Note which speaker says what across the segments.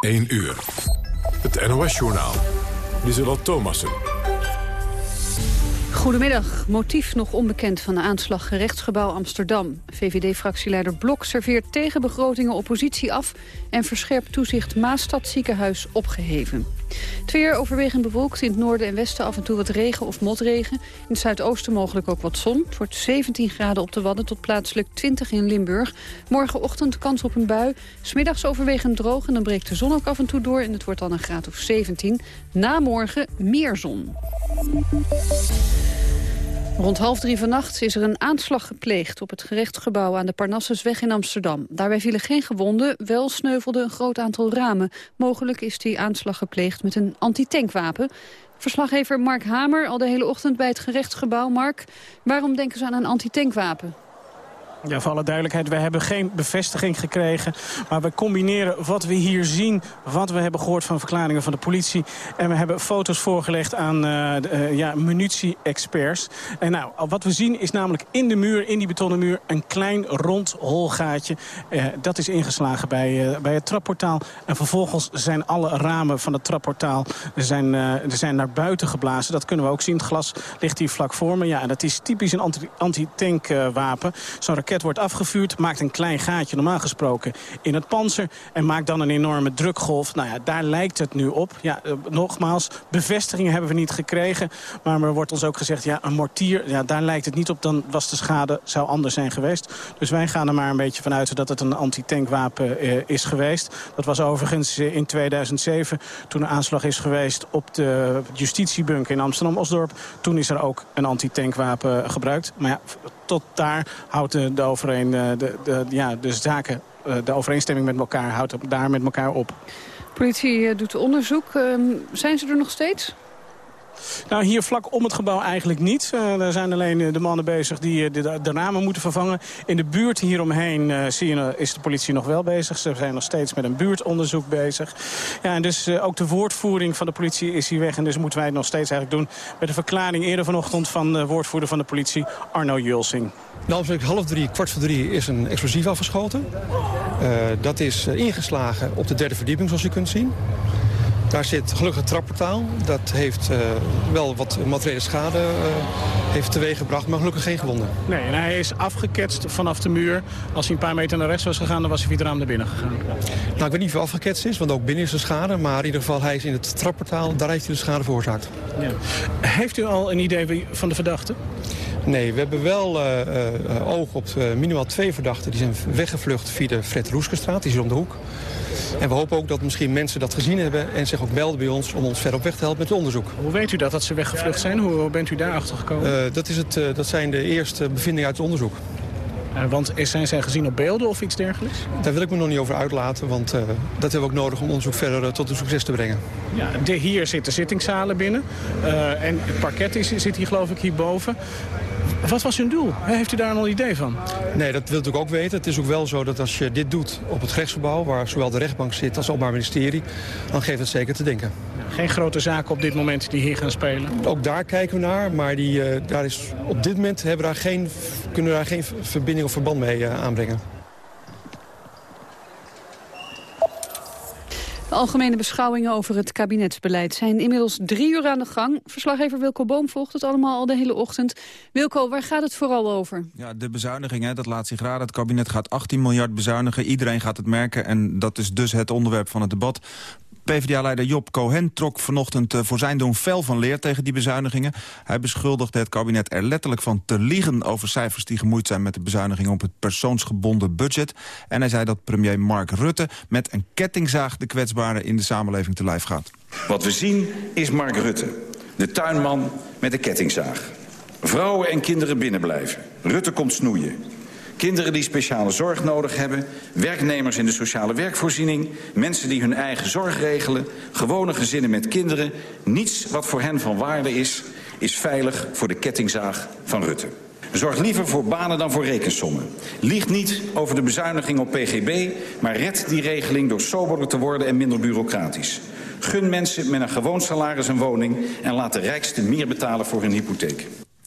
Speaker 1: 1 uur. Het NOS-journaal. Lieselot Thomassen.
Speaker 2: Goedemiddag. Motief nog onbekend van de aanslag gerechtsgebouw Amsterdam. VVD-fractieleider Blok serveert tegen begrotingen oppositie af... en verscherpt toezicht Maastad ziekenhuis opgeheven. Het weer overwegend bewolkt. In het noorden en westen af en toe wat regen of motregen. In het zuidoosten mogelijk ook wat zon. Het wordt 17 graden op de Wadden tot plaatselijk 20 in Limburg. Morgenochtend kans op een bui. Smiddags overwegend droog en dan breekt de zon ook af en toe door. En het wordt dan een graad of 17. Na morgen meer zon. Rond half drie vannacht is er een aanslag gepleegd op het gerechtsgebouw aan de Parnassusweg in Amsterdam. Daarbij vielen geen gewonden, wel sneuvelde een groot aantal ramen. Mogelijk is die aanslag gepleegd met een antitankwapen. Verslaggever Mark Hamer al de hele ochtend bij het gerechtsgebouw. Mark, waarom denken ze aan een antitankwapen?
Speaker 3: Ja, voor alle duidelijkheid, we hebben geen bevestiging gekregen. Maar we combineren wat we hier zien, wat we hebben gehoord van verklaringen van de politie. En we hebben foto's voorgelegd aan uh, uh, ja, munitie-experts. En nou, wat we zien is namelijk in de muur, in die betonnen muur, een klein rond holgaatje. Uh, dat is ingeslagen bij, bij het trapportaal. En vervolgens zijn alle ramen van het trapportaal zijn, er zijn naar buiten geblazen. Dat kunnen we ook zien. Het glas ligt hier vlak voor me. Ja, en dat is typisch een anti-tankwapen. Zo'n raket wordt afgevuurd, maakt een klein gaatje normaal gesproken in het panzer... en maakt dan een enorme drukgolf. Nou ja, daar lijkt het nu op. Ja, uh, nogmaals, bevestigingen hebben we niet gekregen. Maar er wordt ons ook gezegd, ja, een mortier, ja, daar lijkt het niet op. Dan was de schade, zou anders zijn geweest. Dus wij gaan er maar een beetje vanuit dat het een antitankwapen uh, is geweest. Dat was overigens uh, in 2007, toen een aanslag is geweest... op de justitiebunker in Amsterdam-Osdorp. Toen is er ook een antitankwapen gebruikt. Maar ja, tot daar houdt de, de, overeen, de, de, ja, de zaken, de overeenstemming met elkaar houdt daar met elkaar op.
Speaker 2: Politie doet onderzoek. Um, zijn ze er nog steeds?
Speaker 3: Nou, hier vlak om het gebouw eigenlijk niet. Uh, er zijn alleen de mannen bezig die de, de, ramen moeten vervangen. In de buurt hieromheen uh, zie je, is de politie nog wel bezig. Ze zijn nog steeds met een buurtonderzoek bezig. Ja, en dus ook de woordvoering van de politie is hier weg. En dus moeten wij het nog steeds eigenlijk doen met de verklaring eerder vanochtend van de woordvoerder van de politie, Arno Julsing.
Speaker 4: Nou, half drie, kwart voor drie is een explosief afgeschoten. dat is ingeslagen op de derde verdieping, zoals u kunt zien. Daar zit gelukkig trapportaal. Dat heeft uh, wel wat materiële schade uh, heeft teweeggebracht, maar gelukkig geen gewonden.
Speaker 3: Nee, en hij is afgeketst vanaf de muur. Als hij een paar meter naar rechts was gegaan, dan was hij via het raam naar binnen gegaan.
Speaker 4: Nou, ik weet niet of hij afgeketst is, want ook binnen is er schade. Maar in ieder geval, hij is in het trapportaal, daar heeft hij de schade veroorzaakt.
Speaker 3: Ja. Heeft u al een idee van de verdachte?
Speaker 4: Nee, we hebben wel uh, uh, oog op minimaal twee verdachten. Die zijn weggevlucht via de Fred Roeskestraat, die is hier om de hoek. En we hopen ook dat misschien mensen dat gezien hebben en zich ook melden bij ons om ons verder op weg te helpen met het onderzoek.
Speaker 3: Hoe weet u dat, dat ze weggevlucht zijn? Hoe bent u daar achter gekomen?
Speaker 4: Uh, dat, is het, uh, dat zijn de eerste bevindingen uit het onderzoek.
Speaker 3: Uh, want zijn zij gezien op beelden of iets dergelijks?
Speaker 4: Daar wil ik me nog niet over uitlaten, want uh, dat hebben we ook nodig om onderzoek verder tot een succes te brengen.
Speaker 3: Ja, de, hier zitten zittingszalen binnen uh, en het parket is, zit hier geloof ik hierboven. Wat was uw doel? Heeft u daar een idee van?
Speaker 4: Nee, dat wilt u ook weten. Het is ook wel zo dat als je dit doet op het rechtsgebouw... waar zowel de rechtbank zit als het Openbaar Ministerie... dan geeft het zeker te denken.
Speaker 3: Geen grote zaken op dit moment die hier gaan spelen?
Speaker 4: Ook daar kijken we naar, maar die, uh, daar is, op dit moment hebben we daar geen, kunnen we daar geen verbinding of verband mee uh, aanbrengen.
Speaker 2: De algemene beschouwingen over het kabinetsbeleid zijn inmiddels drie uur aan de gang. Verslaggever Wilco Boom volgt het allemaal al de hele ochtend. Wilco, waar gaat het vooral over?
Speaker 5: Ja, de bezuiniging, dat laat zich raden. Het kabinet gaat 18 miljard bezuinigen. Iedereen gaat het merken en dat is dus het onderwerp van het debat. PvdA-leider Job Cohen trok vanochtend voor zijn doen fel van leer tegen die bezuinigingen. Hij beschuldigde het kabinet er letterlijk van te liegen over cijfers die gemoeid zijn met de bezuinigingen op het persoonsgebonden budget. En hij zei dat premier Mark Rutte met een kettingzaag de kwetsbaren in de samenleving te lijf gaat.
Speaker 6: Wat we zien is Mark Rutte, de tuinman met de kettingzaag. Vrouwen en kinderen binnenblijven. Rutte komt snoeien. Kinderen die speciale zorg nodig hebben, werknemers in de sociale werkvoorziening, mensen die hun eigen zorg regelen, gewone gezinnen met kinderen. Niets wat voor hen van waarde is, is veilig voor de kettingzaag van Rutte. Zorg liever voor banen dan voor rekensommen. Lieg niet over de bezuiniging op PGB, maar red die regeling door soberder te worden en minder bureaucratisch. Gun mensen met een gewoon salaris een woning en laat de rijksten meer betalen voor hun hypotheek.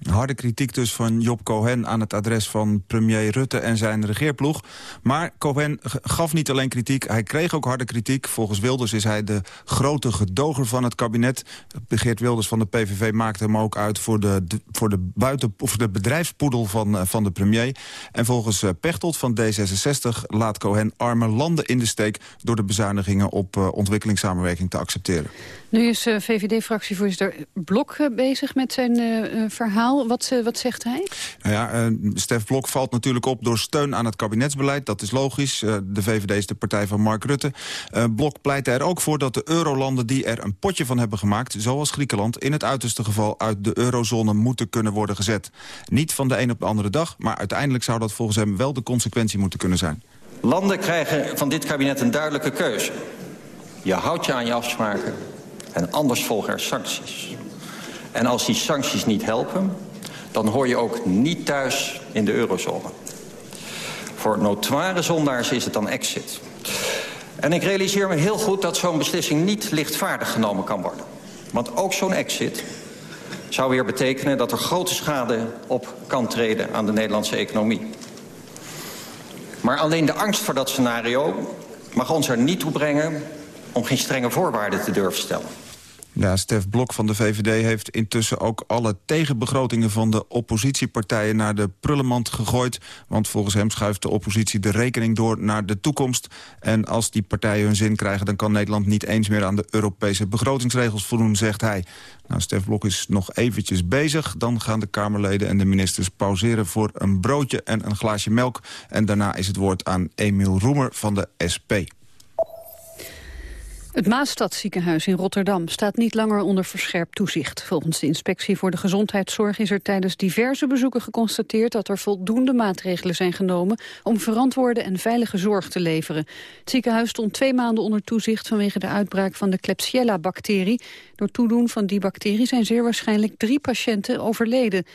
Speaker 5: Harde kritiek dus van Job Cohen aan het adres van premier Rutte en zijn regeerploeg. Maar Cohen gaf niet alleen kritiek, hij kreeg ook harde kritiek. Volgens Wilders is hij de grote gedoger van het kabinet. Begeert Wilders van de PVV maakte hem ook uit voor de, voor de, buiten, of de bedrijfspoedel van, eh, van de premier. En volgens uh, Pechtold van D66 laat Cohen arme landen in de steek... door de bezuinigingen op uh, ontwikkelingssamenwerking te accepteren.
Speaker 2: Nu is VVD-fractievoorzitter Blok bezig met zijn verhaal. Wat, uh, wat zegt hij?
Speaker 5: Nou ja, uh, Stef Blok valt natuurlijk op door steun aan het kabinetsbeleid. Dat is logisch. Uh, de VVD is de partij van Mark Rutte. Blok pleit er ook voor dat de eurolanden die er een potje van hebben gemaakt... zoals Griekenland, in het uiterste geval uit de eurozone moeten kunnen worden gezet. Niet van de een op de andere dag, maar uiteindelijk zou dat volgens hem wel de consequentie moeten kunnen zijn.
Speaker 7: Landen krijgen van dit kabinet een duidelijke keuze. Je houdt je aan je afspraken en anders volgen er sancties. En als die sancties niet helpen, dan hoor je ook niet thuis in de eurozone. Voor notoire zondaars is het dan exit. En ik realiseer me heel goed dat zo'n beslissing niet lichtvaardig genomen kan worden. Want ook zo'n exit zou weer betekenen dat er grote schade op kan treden aan de Nederlandse economie. Maar alleen de angst voor dat scenario mag ons er niet toe brengen om geen strenge voorwaarden te durven stellen.
Speaker 5: Ja, Stef Blok van de VVD heeft intussen ook alle tegenbegrotingen van de oppositiepartijen naar de prullenmand gegooid. Want volgens hem schuift de oppositie de rekening door naar de toekomst. En als die partijen hun zin krijgen, dan kan Nederland niet eens meer aan de Europese begrotingsregels voldoen, zegt hij. Nou, Stef Blok is nog eventjes bezig. Dan gaan de Kamerleden en de ministers pauzeren voor een broodje en een glaasje melk. En daarna is het woord aan Emiel Roemer van de SP.
Speaker 2: Het Maastadziekenhuis in Rotterdam staat niet langer onder verscherpt toezicht. Volgens de Inspectie voor de Gezondheidszorg is er tijdens diverse bezoeken geconstateerd dat er voldoende maatregelen zijn genomen om verantwoorde en veilige zorg te leveren. Het ziekenhuis stond twee maanden onder toezicht vanwege de uitbraak van de Klebsiella-bacterie. Door toedoen van die bacterie zijn zeer waarschijnlijk drie patiënten overleden.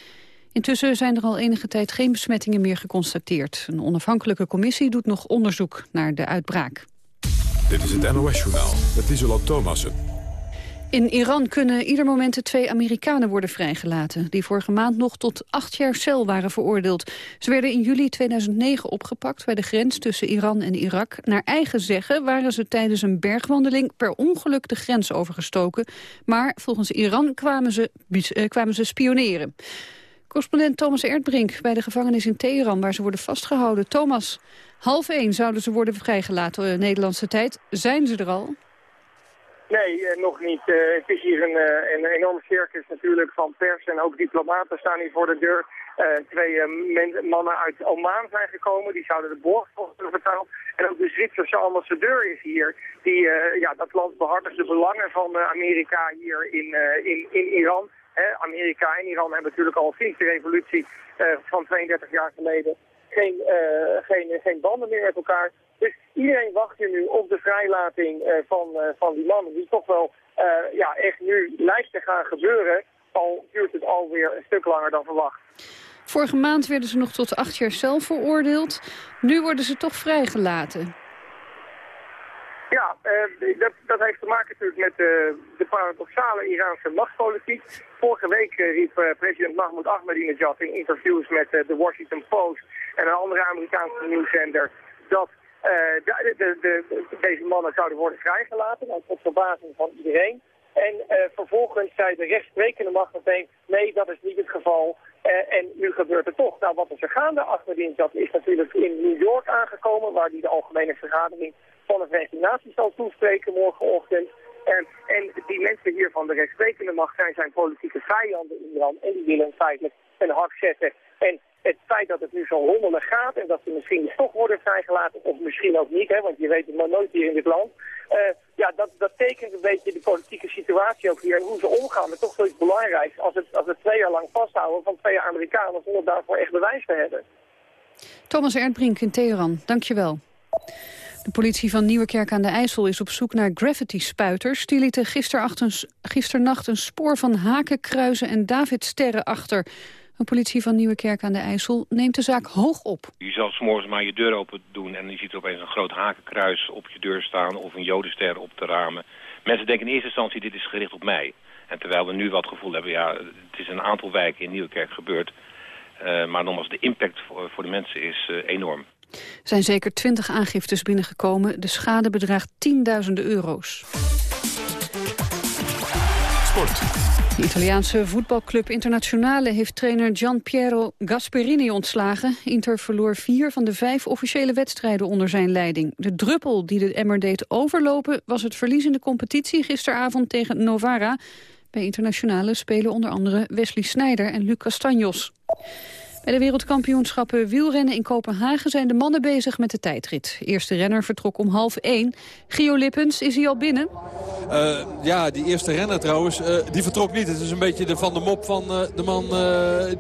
Speaker 2: Intussen zijn er al enige tijd geen besmettingen meer geconstateerd. Een onafhankelijke commissie doet nog onderzoek naar de uitbraak.
Speaker 1: Dit is het NOS-journaal met Isola Thomassen.
Speaker 2: In Iran kunnen ieder moment twee Amerikanen worden vrijgelaten... die vorige maand nog tot acht jaar cel waren veroordeeld. Ze werden in juli 2009 opgepakt bij de grens tussen Iran en Irak. Naar eigen zeggen waren ze tijdens een bergwandeling per ongeluk de grens overgestoken. Maar volgens Iran kwamen ze, eh, kwamen ze spioneren. Correspondent Thomas Erdbrink bij de gevangenis in Teheran... waar ze worden vastgehouden. Thomas, half één zouden ze worden vrijgelaten uh, Nederlandse tijd. Zijn ze er al?
Speaker 8: Nee, eh, nog niet. Uh, het is hier een, een enorme circus natuurlijk van pers en ook diplomaten staan hier voor de deur. twee mannen uit Oman zijn gekomen, die zouden de borgkosten vertalen. En ook de Zwitserse ambassadeur is hier, die ja, dat land behartigt de belangen van Amerika hier in, in, in Iran. Amerika en Iran hebben natuurlijk al sinds de revolutie van 32 jaar geleden geen, uh, geen, geen banden meer met elkaar. Dus iedereen wacht hier nu op de vrijlating uh, van, van die mannen, die toch wel ja, echt nu lijkt te gaan gebeuren. Al duurt het alweer een stuk langer dan verwacht.
Speaker 2: Vorige maand werden ze nog tot acht jaar cel veroordeeld. Nu worden ze toch vrijgelaten.
Speaker 8: Ja, uh, dat, dat, heeft te maken natuurlijk met uh, de paradoxale Iraanse machtspolitiek. Vorige week uh, riep president Mahmoud Ahmadinejad in interviews met de Washington Post en een andere Amerikaanse nieuwszender dat de, de, de, deze mannen zouden worden vrijgelaten, nou, tot verbazing van iedereen. En vervolgens zei de rechtsprekende macht meteen, nee, dat is niet het geval. en nu gebeurt het toch. Nou, wat is er gaande? Ahmadinejad is natuurlijk in New York aangekomen, waar hij de algemene vergadering van de Verenigde Naties zal toespreken morgenochtend. En, en die mensen hier van de rechtsprekende macht zijn zijn politieke vijanden in Iran. En die willen feitelijk een hak zetten. En het feit dat het nu zo rommelig gaat en dat ze misschien toch worden vrijgelaten, of misschien ook niet, hè, want je weet het maar nooit hier in dit land. Uh, ja, dat, dat tekent een beetje de politieke situatie ook hier en hoe ze omgaan met toch zoiets belangrijks als het, als het twee jaar lang vasthouden van twee Amerikanen zonder daarvoor echt bewijs te hebben.
Speaker 2: Thomas Erdbrink in Teheran, dankjewel. De politie van Nieuwekerk aan de IJssel is op zoek naar graffiti-spuiters. Die lieten gisternacht een spoor van hakenkruizen en Davidsterren achter. De politie van Nieuwekerk aan de IJssel neemt de zaak hoog op.
Speaker 9: Je zal s'morgens maar je deur open doen en je ziet opeens een groot hakenkruis op je deur staan of een jodenster op de ramen. Mensen denken in eerste instantie dit is gericht op mij. En terwijl we nu wat gevoel hebben, ja, het is een aantal wijken in Nieuwekerk gebeurd. Uh, maar nogmaals, de impact voor, de mensen is uh, enorm.
Speaker 2: Er zijn zeker twintig aangiftes binnengekomen. De schade bedraagt tienduizenden euro's.
Speaker 1: Sport.
Speaker 2: De Italiaanse voetbalclub Internationale heeft trainer Gian Piero Gasperini ontslagen. Inter verloor vier van de vijf officiële wedstrijden onder zijn leiding. De druppel die de emmer deed overlopen was het verlies in de competitie gisteravond tegen Novara. Bij Internationale spelen onder andere Wesley Sneijder en Luc Castanjos. Bij de wereldkampioenschappen wielrennen in Kopenhagen zijn de mannen bezig met de tijdrit. Eerste renner vertrok om half één. Gio Lippens, is hij al binnen?
Speaker 10: Uh, ja, die eerste renner trouwens, uh, die vertrok niet. Het is een beetje de van de mop van uh, de man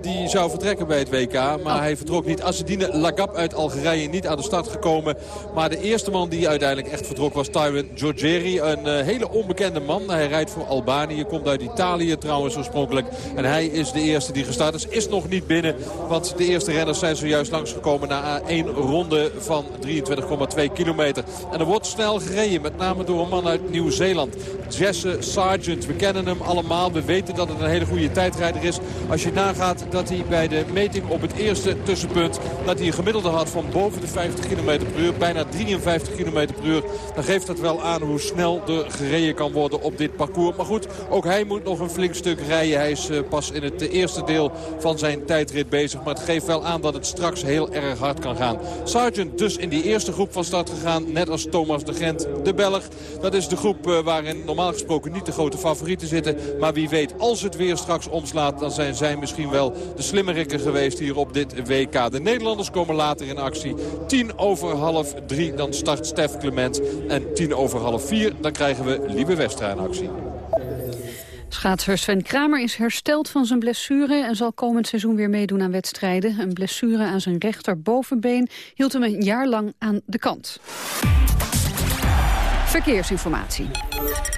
Speaker 10: die zou vertrekken bij het WK. Maar oh. hij vertrok niet. Assedine Lagab uit Algerije niet aan de start gekomen. Maar de eerste man die uiteindelijk echt vertrok was Tywin Giorgeri. Een hele onbekende man. Hij rijdt voor Albanië, komt uit Italië trouwens oorspronkelijk. En hij is de eerste die gestart is. Is nog niet binnen, want de eerste renners zijn zojuist langsgekomen na één ronde van 23,2 kilometer. En er wordt snel gereden, met name door een man uit Nieuw-Zeeland. Jesse Sargent, we kennen hem allemaal. We weten dat het een hele goede tijdrijder is. Als je nagaat dat hij bij de meting op het eerste tussenpunt... dat hij een gemiddelde had van boven de 50 km per uur. Bijna 53 km per uur. Dan geeft dat wel aan hoe snel er gereden kan worden op dit parcours. Maar goed, ook hij moet nog een flink stuk rijden. Hij is pas in het eerste deel van zijn tijdrit bezig. Maar het geeft wel aan dat het straks heel erg hard kan gaan. Sargent dus in die eerste groep van start gegaan. Net als Thomas de Gent, de Belg. Dat is de groep waarin normaal gesproken niet de grote favorieten zitten. Maar wie weet, als het weer straks omslaat... dan zijn zij misschien wel de slimmerikken geweest hier op dit WK. De Nederlanders komen later in actie. Tien over half drie, dan start Stef Clement. En tien over half vier, dan krijgen we Liebe Westra in actie.
Speaker 2: Schaatser Sven Kramer is hersteld van zijn blessure... en zal komend seizoen weer meedoen aan wedstrijden. Een blessure aan zijn rechterbovenbeen hield hem een jaar lang aan de kant. Verkeersinformatie.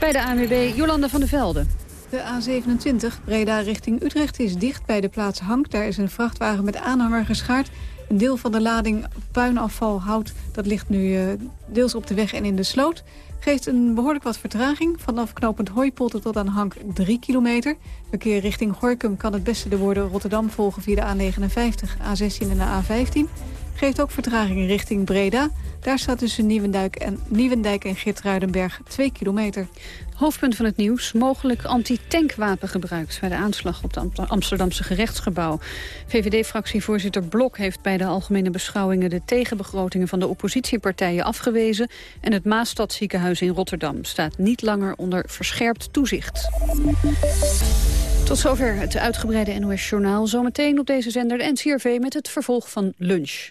Speaker 2: Bij de ANWB Jolanda van der Velde.
Speaker 11: De A27 Breda richting Utrecht is dicht bij de plaats Hank. Daar is een vrachtwagen met aanhanger geschaard. Een deel van de lading puinafval hout dat ligt nu uh, deels op de weg en in de sloot. Geeft een behoorlijk wat vertraging. Vanaf knooppunt Hooipolten tot aan Hank 3 kilometer. Verkeer richting Gorkum kan het beste de woorden Rotterdam volgen via de A59, A16 en de A15 geeft ook vertraging richting Breda. Daar staat tussen Nieuwendijk en, Nieuwendijk en Geertruidenberg 2 kilometer.
Speaker 2: Hoofdpunt van het nieuws. Mogelijk anti-tankwapen gebruikt bij de aanslag op het Amsterdamse gerechtsgebouw. VVD-fractievoorzitter Blok heeft bij de algemene beschouwingen... de tegenbegrotingen van de oppositiepartijen afgewezen... en het Maastadziekenhuis in Rotterdam staat niet langer onder verscherpt toezicht. Tot zover het uitgebreide NOS-journaal. Zometeen op deze zender de NCRV met het vervolg van lunch.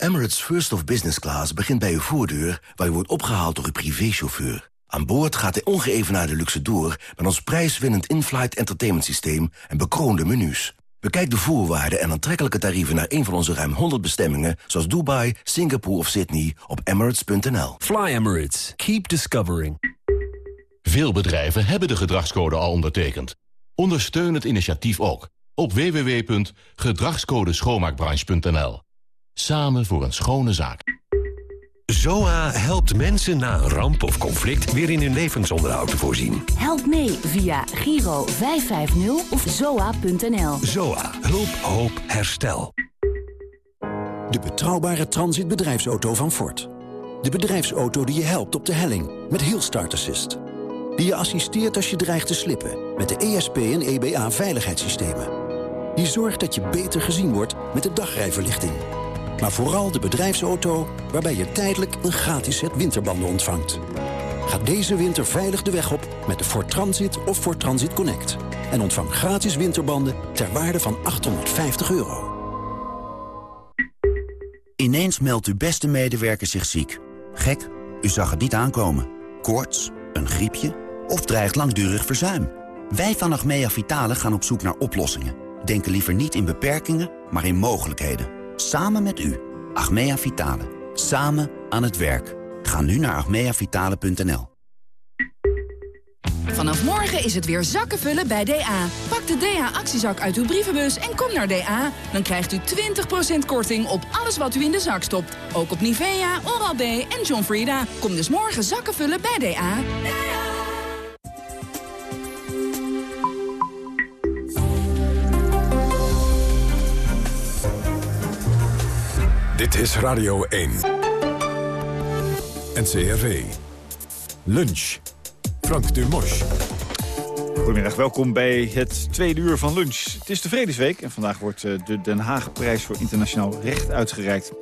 Speaker 12: Emirates First of Business Class begint bij uw voordeur... waar u wordt opgehaald door uw privéchauffeur. Aan boord gaat de ongeëvenaarde luxe door... met ons prijswinnend in-flight entertainment systeem en bekroonde menus. Bekijk de voorwaarden en aantrekkelijke tarieven... naar een van onze ruim 100 bestemmingen... zoals Dubai, Singapore of Sydney op emirates.nl.
Speaker 13: Fly Emirates. Keep discovering.
Speaker 14: Veel bedrijven hebben de gedragscode al ondertekend. Ondersteun het initiatief ook op www.gedragscodeschoonmaakbranche.nl. Samen voor een schone zaak.
Speaker 13: ZOA helpt mensen na een ramp of conflict weer in hun levensonderhoud te voorzien.
Speaker 15: Help mee via Giro 550 of zoa.nl.
Speaker 13: ZOA. Hulp, hoop, herstel.
Speaker 16: De betrouwbare transitbedrijfsauto van Ford. De bedrijfsauto die je helpt op de helling met heel start assist. Die je assisteert als je dreigt te slippen met de ESP en EBA veiligheidssystemen. Die zorgt dat je beter gezien wordt met de dagrijverlichting maar vooral de bedrijfsauto waarbij je tijdelijk een gratis set winterbanden ontvangt. Ga deze winter veilig de weg op met de Ford Transit of Ford Transit Connect. En ontvang gratis winterbanden ter waarde van 850 euro.
Speaker 17: Ineens meldt uw beste medewerker zich ziek. Gek, u zag het niet aankomen. Koorts, een griepje of dreigt langdurig verzuim. Wij van Achmea Vitale gaan op zoek naar oplossingen. Denken liever niet in beperkingen, maar in mogelijkheden. Samen met u. Achmea Vitale. Samen aan het werk. Ga nu naar achmeavitale.nl.
Speaker 18: Vanaf morgen is het weer zakken vullen bij DA. Pak de DA-actiezak uit uw brievenbus en kom naar DA. Dan krijgt u 20% korting op alles wat u in de zak stopt. Ook op Nivea, Oral-B en John Frieda. Kom dus morgen zakken vullen bij DA.
Speaker 1: Dit is Radio 1. NCRV. Lunch. Frank Dumos.
Speaker 19: Goedemiddag, welkom bij het tweede uur van lunch. Het is de Vredesweek en vandaag wordt eh, de Den Haag Prijs voor Internationaal Recht uitgereikt.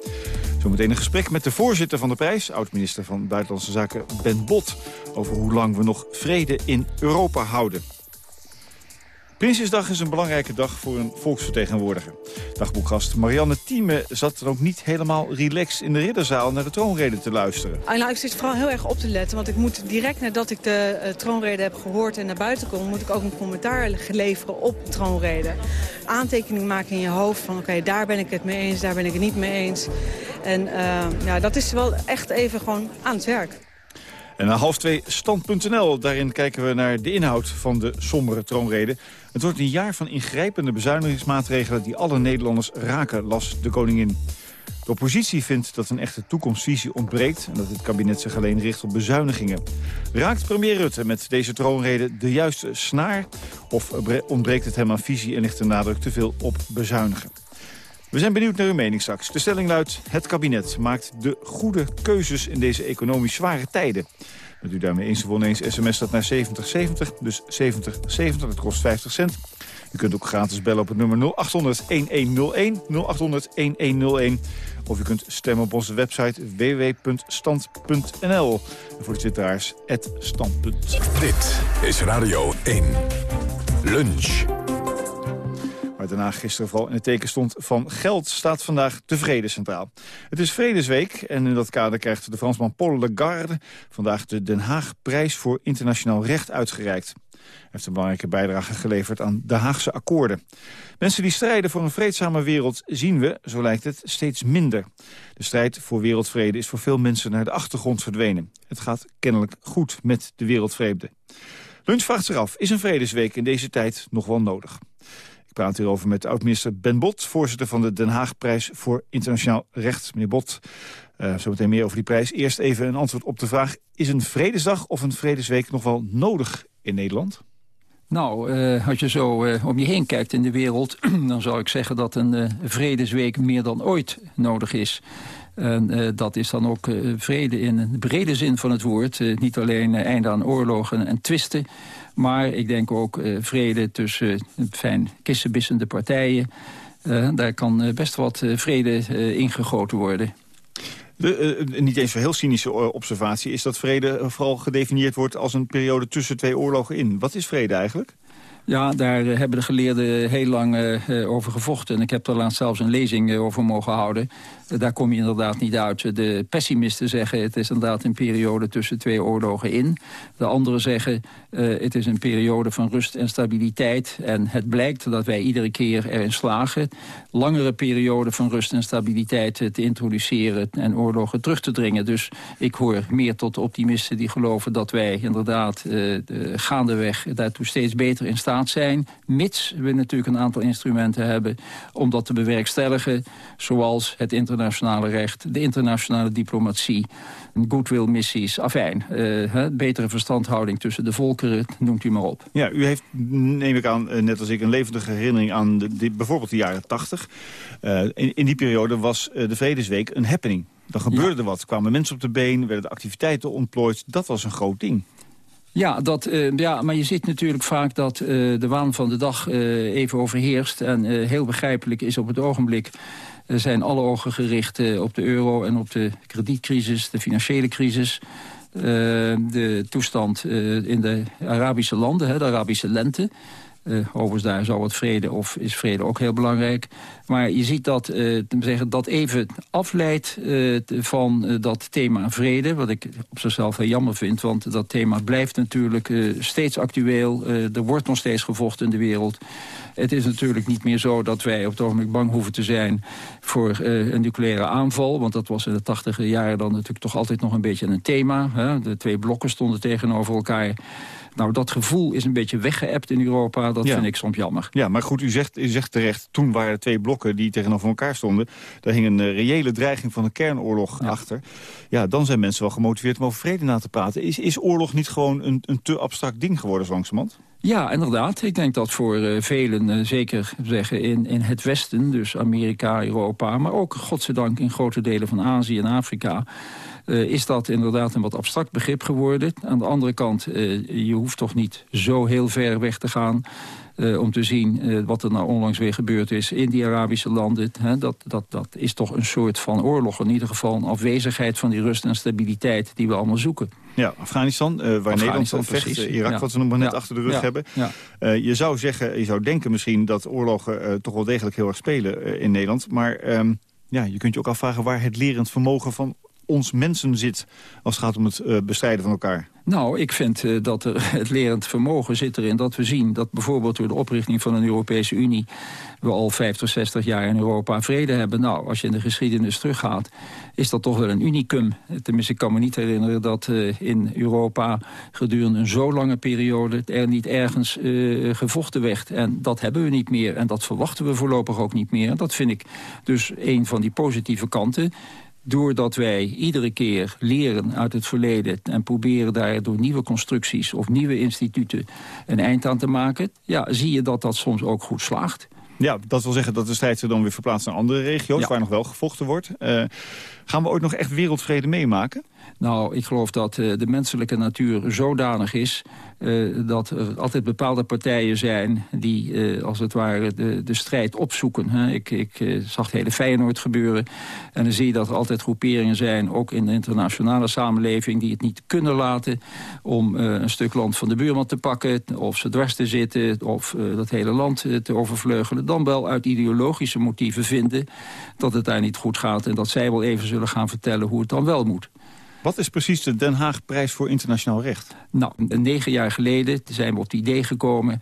Speaker 19: Zometeen een gesprek met de voorzitter van de prijs, oud-minister van Buitenlandse Zaken Ben Bot, over hoe lang we nog vrede in Europa houden. Prinsjesdag is een belangrijke dag voor een volksvertegenwoordiger. Dagboekgast Marianne Thieme zat dan ook niet helemaal relaxed in de ridderzaal naar de troonrede te luisteren.
Speaker 20: Ah, nou, ik zit vooral heel erg op te letten, want ik moet direct nadat ik de uh, troonrede heb gehoord en naar buiten kom, moet ik ook een commentaar leveren op de troonrede. Aantekening maken in je hoofd van oké, daar ben ik het mee eens, daar ben ik het niet mee eens. En uh, ja, dat is wel echt even gewoon aan het werk.
Speaker 19: En na half twee stand.nl. Daarin kijken we naar de inhoud van de sombere troonrede. Het wordt een jaar van ingrijpende bezuinigingsmaatregelen... die alle Nederlanders raken, las de koningin. De oppositie vindt dat een echte toekomstvisie ontbreekt... en dat het kabinet zich alleen richt op bezuinigingen. Raakt premier Rutte met deze troonrede de juiste snaar... of ontbreekt het hem aan visie en ligt de nadruk te veel op bezuinigen? We zijn benieuwd naar uw mening straks. De stelling luidt, het kabinet maakt de goede keuzes in deze economisch zware tijden. Bent u daarmee eens of oneens, sms dat naar 7070, dus 7070, dat kost 50 cent. U kunt ook gratis bellen op het nummer 0800-1101, 0800-1101. Of u kunt stemmen op onze website www.stand.nl. En voor de twitteraars, het.
Speaker 1: Dit is Radio 1. Lunch.
Speaker 19: Waar daarna gisteren vooral in het teken stond van geld... staat vandaag de Vrede centraal. Het is Vredesweek en in dat kader krijgt de Fransman Paul Lagarde... vandaag de Den Haag Prijs voor Internationaal Recht uitgereikt. Hij heeft een belangrijke bijdrage geleverd aan de Haagse akkoorden. Mensen die strijden voor een vreedzame wereld zien we, zo lijkt het, steeds minder. De strijd voor wereldvrede is voor veel mensen naar de achtergrond verdwenen. Het gaat kennelijk goed met de wereldvrede. Lunch vraagt zich af, is een vredesweek in deze tijd nog wel nodig? Praat hierover met oud-minister Ben Bot... voorzitter van de Den Haagprijs voor Internationaal Recht. Meneer Bot, uh, zometeen meer over die prijs. Eerst even een antwoord op de vraag... is een vredesdag of een vredesweek nog wel nodig in Nederland?
Speaker 21: Nou, uh, als je zo uh, om je heen kijkt in de wereld... dan zou ik zeggen dat een vredesweek meer dan ooit nodig is. Dat is dan ook vrede in een brede zin van het woord. niet alleen einde aan oorlogen en twisten... Maar ik denk ook uh, vrede tussen uh, fijn kissenbissende partijen. Uh, daar kan best wat vrede ingegoten worden.
Speaker 19: De, niet eens een heel cynische observatie is dat vrede vooral gedefinieerd wordt als een periode tussen twee oorlogen in. Wat is vrede eigenlijk?
Speaker 21: Ja, daar hebben de geleerden heel lang uh, over gevochten. En ik heb er laatst zelfs een lezing over mogen houden. Uh, daar kom je inderdaad niet uit. De pessimisten zeggen het is inderdaad een periode tussen twee oorlogen in. De anderen zeggen het is een periode van rust en stabiliteit. En het blijkt dat wij iedere keer erin slagen... langere perioden van rust en stabiliteit te introduceren... en oorlogen terug te dringen. Dus ik hoor meer tot de optimisten die geloven dat wij inderdaad... gaandeweg daartoe steeds beter in staat zijn... mits we natuurlijk een aantal instrumenten hebben om dat te bewerkstelligen... zoals het internationale recht, de internationale diplomatie... goodwill-missies, afijn. Uh, betere verstandhouding tussen de volkeren, noemt u maar op.
Speaker 19: Ja, u heeft, neem ik aan, eh, net als ik, een levendige herinnering aan de, bijvoorbeeld de jaren tachtig. Uh, in, in die periode was de Vredesweek een happening. Dan gebeurde wat, kwamen mensen op de been, werden de activiteiten ontplooid. Dat was een groot ding.
Speaker 21: Ja, dat, uh, ja, maar je ziet natuurlijk vaak dat uh, de waan van de dag uh, even overheerst. En heel begrijpelijk is op het ogenblik... zijn alle ogen gericht op de euro en op de kredietcrisis, de financiële crisis. de toestand in de Arabische landen, hè, de Arabische lente... Uh, overigens daar zou het vrede of is vrede ook heel belangrijk. Maar je ziet dat, uh, zeggen, dat even afleidt uh, van dat thema vrede. Wat ik op zichzelf heel jammer vind. Want dat thema blijft natuurlijk steeds actueel. er wordt nog steeds gevochten in de wereld. Het is natuurlijk niet meer zo dat wij op het ogenblik bang hoeven te zijn... voor een nucleaire aanval. Want dat was in de tachtige jaren dan natuurlijk toch altijd nog een beetje een thema. Hè? De twee blokken stonden tegenover elkaar. Nou, dat gevoel is een beetje weggeëpt in Europa. Dat vind ik soms jammer.
Speaker 19: Ja, maar goed, u zegt, u zegt terecht, toen waren er twee blokken die tegenover elkaar stonden. Daar hing een uh, reële dreiging van een kernoorlog achter. Ja, dan zijn mensen wel gemotiveerd om over vrede na te praten. Is, is oorlog niet gewoon een, een te abstract ding geworden, zo langzamerhand?
Speaker 21: Ja, inderdaad. Ik denk dat voor uh, velen, uh, zeker zeggen in, in het Westen... dus Amerika, Europa, maar ook godzijdank in grote delen van Azië en Afrika... Uh, is dat inderdaad een wat abstract begrip geworden. Aan de andere kant, uh, je hoeft toch niet zo heel ver weg te gaan... Uh, om te zien wat er nou onlangs weer gebeurd is in die Arabische landen. Hè, dat, dat, dat is toch een soort van oorlog. In ieder geval een afwezigheid van die rust en stabiliteit die we allemaal zoeken.
Speaker 19: Ja, Afghanistan, waar Afghanistan, Nederland van vecht. Irak, ja. wat we nog maar net ja. achter de rug ja. hebben. je zou zeggen, je zou denken misschien dat oorlogen toch wel degelijk heel erg spelen in Nederland. Maar um, ja, je kunt je ook afvragen waar het lerend vermogen van ons mensen zit als het gaat om het uh, bestrijden van elkaar?
Speaker 21: Nou, ik vind uh, dat er het lerend vermogen zit erin dat we zien... dat bijvoorbeeld door de oprichting van een Europese Unie... we al 50, 60 jaar in Europa vrede hebben. Nou, als je in de geschiedenis teruggaat, is dat toch wel een unicum. Tenminste, ik kan me niet herinneren dat uh, in Europa... gedurende een zo lange periode er niet ergens gevochten werd. En dat hebben we niet meer. En dat verwachten we voorlopig ook niet meer. En dat vind ik dus een van die positieve kanten doordat wij iedere keer leren uit het verleden... en proberen daar door nieuwe constructies of nieuwe instituten een eind aan te maken... ja, zie je dat dat soms ook goed slaagt.
Speaker 19: Ja, dat wil zeggen dat de strijd zich dan weer verplaatst naar andere regio's... waar nog wel gevochten wordt. Uh, gaan we ooit nog echt wereldvrede meemaken?
Speaker 21: Nou, ik geloof dat uh, de menselijke natuur zodanig is... Uh, dat er altijd bepaalde partijen zijn die, uh, als het ware, de, de strijd opzoeken. Hè. Ik, ik zag het hele Feyenoord gebeuren. En dan zie je dat er altijd groeperingen zijn, ook in de internationale samenleving... die het niet kunnen laten om een stuk land van de buurman te pakken... of ze dwars te zitten, of dat hele land te overvleugelen. Dan wel uit ideologische motieven vinden dat het daar niet goed gaat... en dat zij wel even zullen gaan vertellen hoe het dan wel moet.
Speaker 19: Wat is precies de Den Haag-prijs voor internationaal recht?
Speaker 21: Nou, negen jaar geleden zijn we op het idee gekomen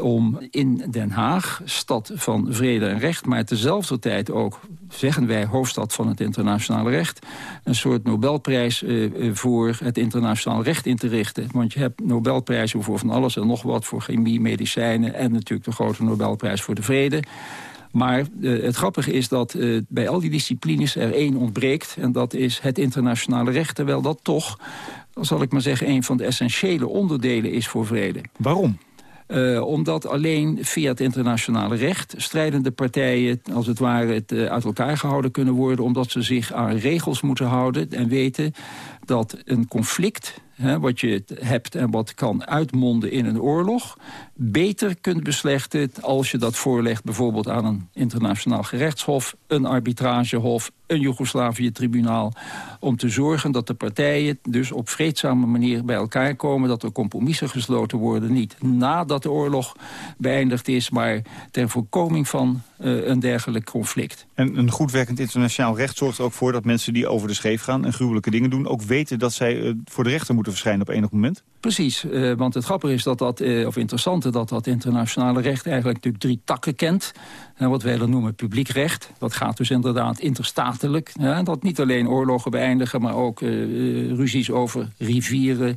Speaker 21: om in Den Haag, stad van vrede en recht... maar tezelfde tijd ook, zeggen wij, hoofdstad van het internationale recht... een soort Nobelprijs uh, voor het internationaal recht in te richten. Want je hebt Nobelprijzen voor van alles en nog wat... voor chemie, medicijnen en natuurlijk de grote Nobelprijs voor de vrede... Maar uh, het grappige is dat bij al die disciplines er één ontbreekt. En dat is het internationale recht. Terwijl dat toch, zal ik maar zeggen... een van de essentiële onderdelen is voor vrede.
Speaker 19: Waarom?
Speaker 21: Uh, omdat alleen via het internationale recht strijdende partijen als het ware het, uh, uit elkaar gehouden kunnen worden. Omdat ze zich aan regels moeten houden en weten dat een conflict hè, wat je hebt en wat kan uitmonden in een oorlog... beter kunt beslechten als je dat voorlegt bijvoorbeeld aan een internationaal gerechtshof... een arbitragehof, een Joegoslavië-tribunaal... om te zorgen dat de partijen dus op vreedzame manier bij elkaar komen... dat er compromissen gesloten worden, niet nadat de oorlog beëindigd is... maar ter voorkoming van uh, een dergelijk conflict.
Speaker 19: En een goed werkend internationaal recht zorgt er ook voor... dat mensen die over de scheef gaan en gruwelijke dingen doen... ook weten dat zij uh, voor de rechter moeten verschijnen op enig moment?
Speaker 21: Precies, uh, want het grappige is dat dat, uh, of interessante dat dat internationale recht eigenlijk natuurlijk drie takken kent. Uh, wat wij dan noemen publiek recht. Dat gaat dus inderdaad interstatelijk. dat niet alleen oorlogen beëindigen, maar ook ruzies over rivieren,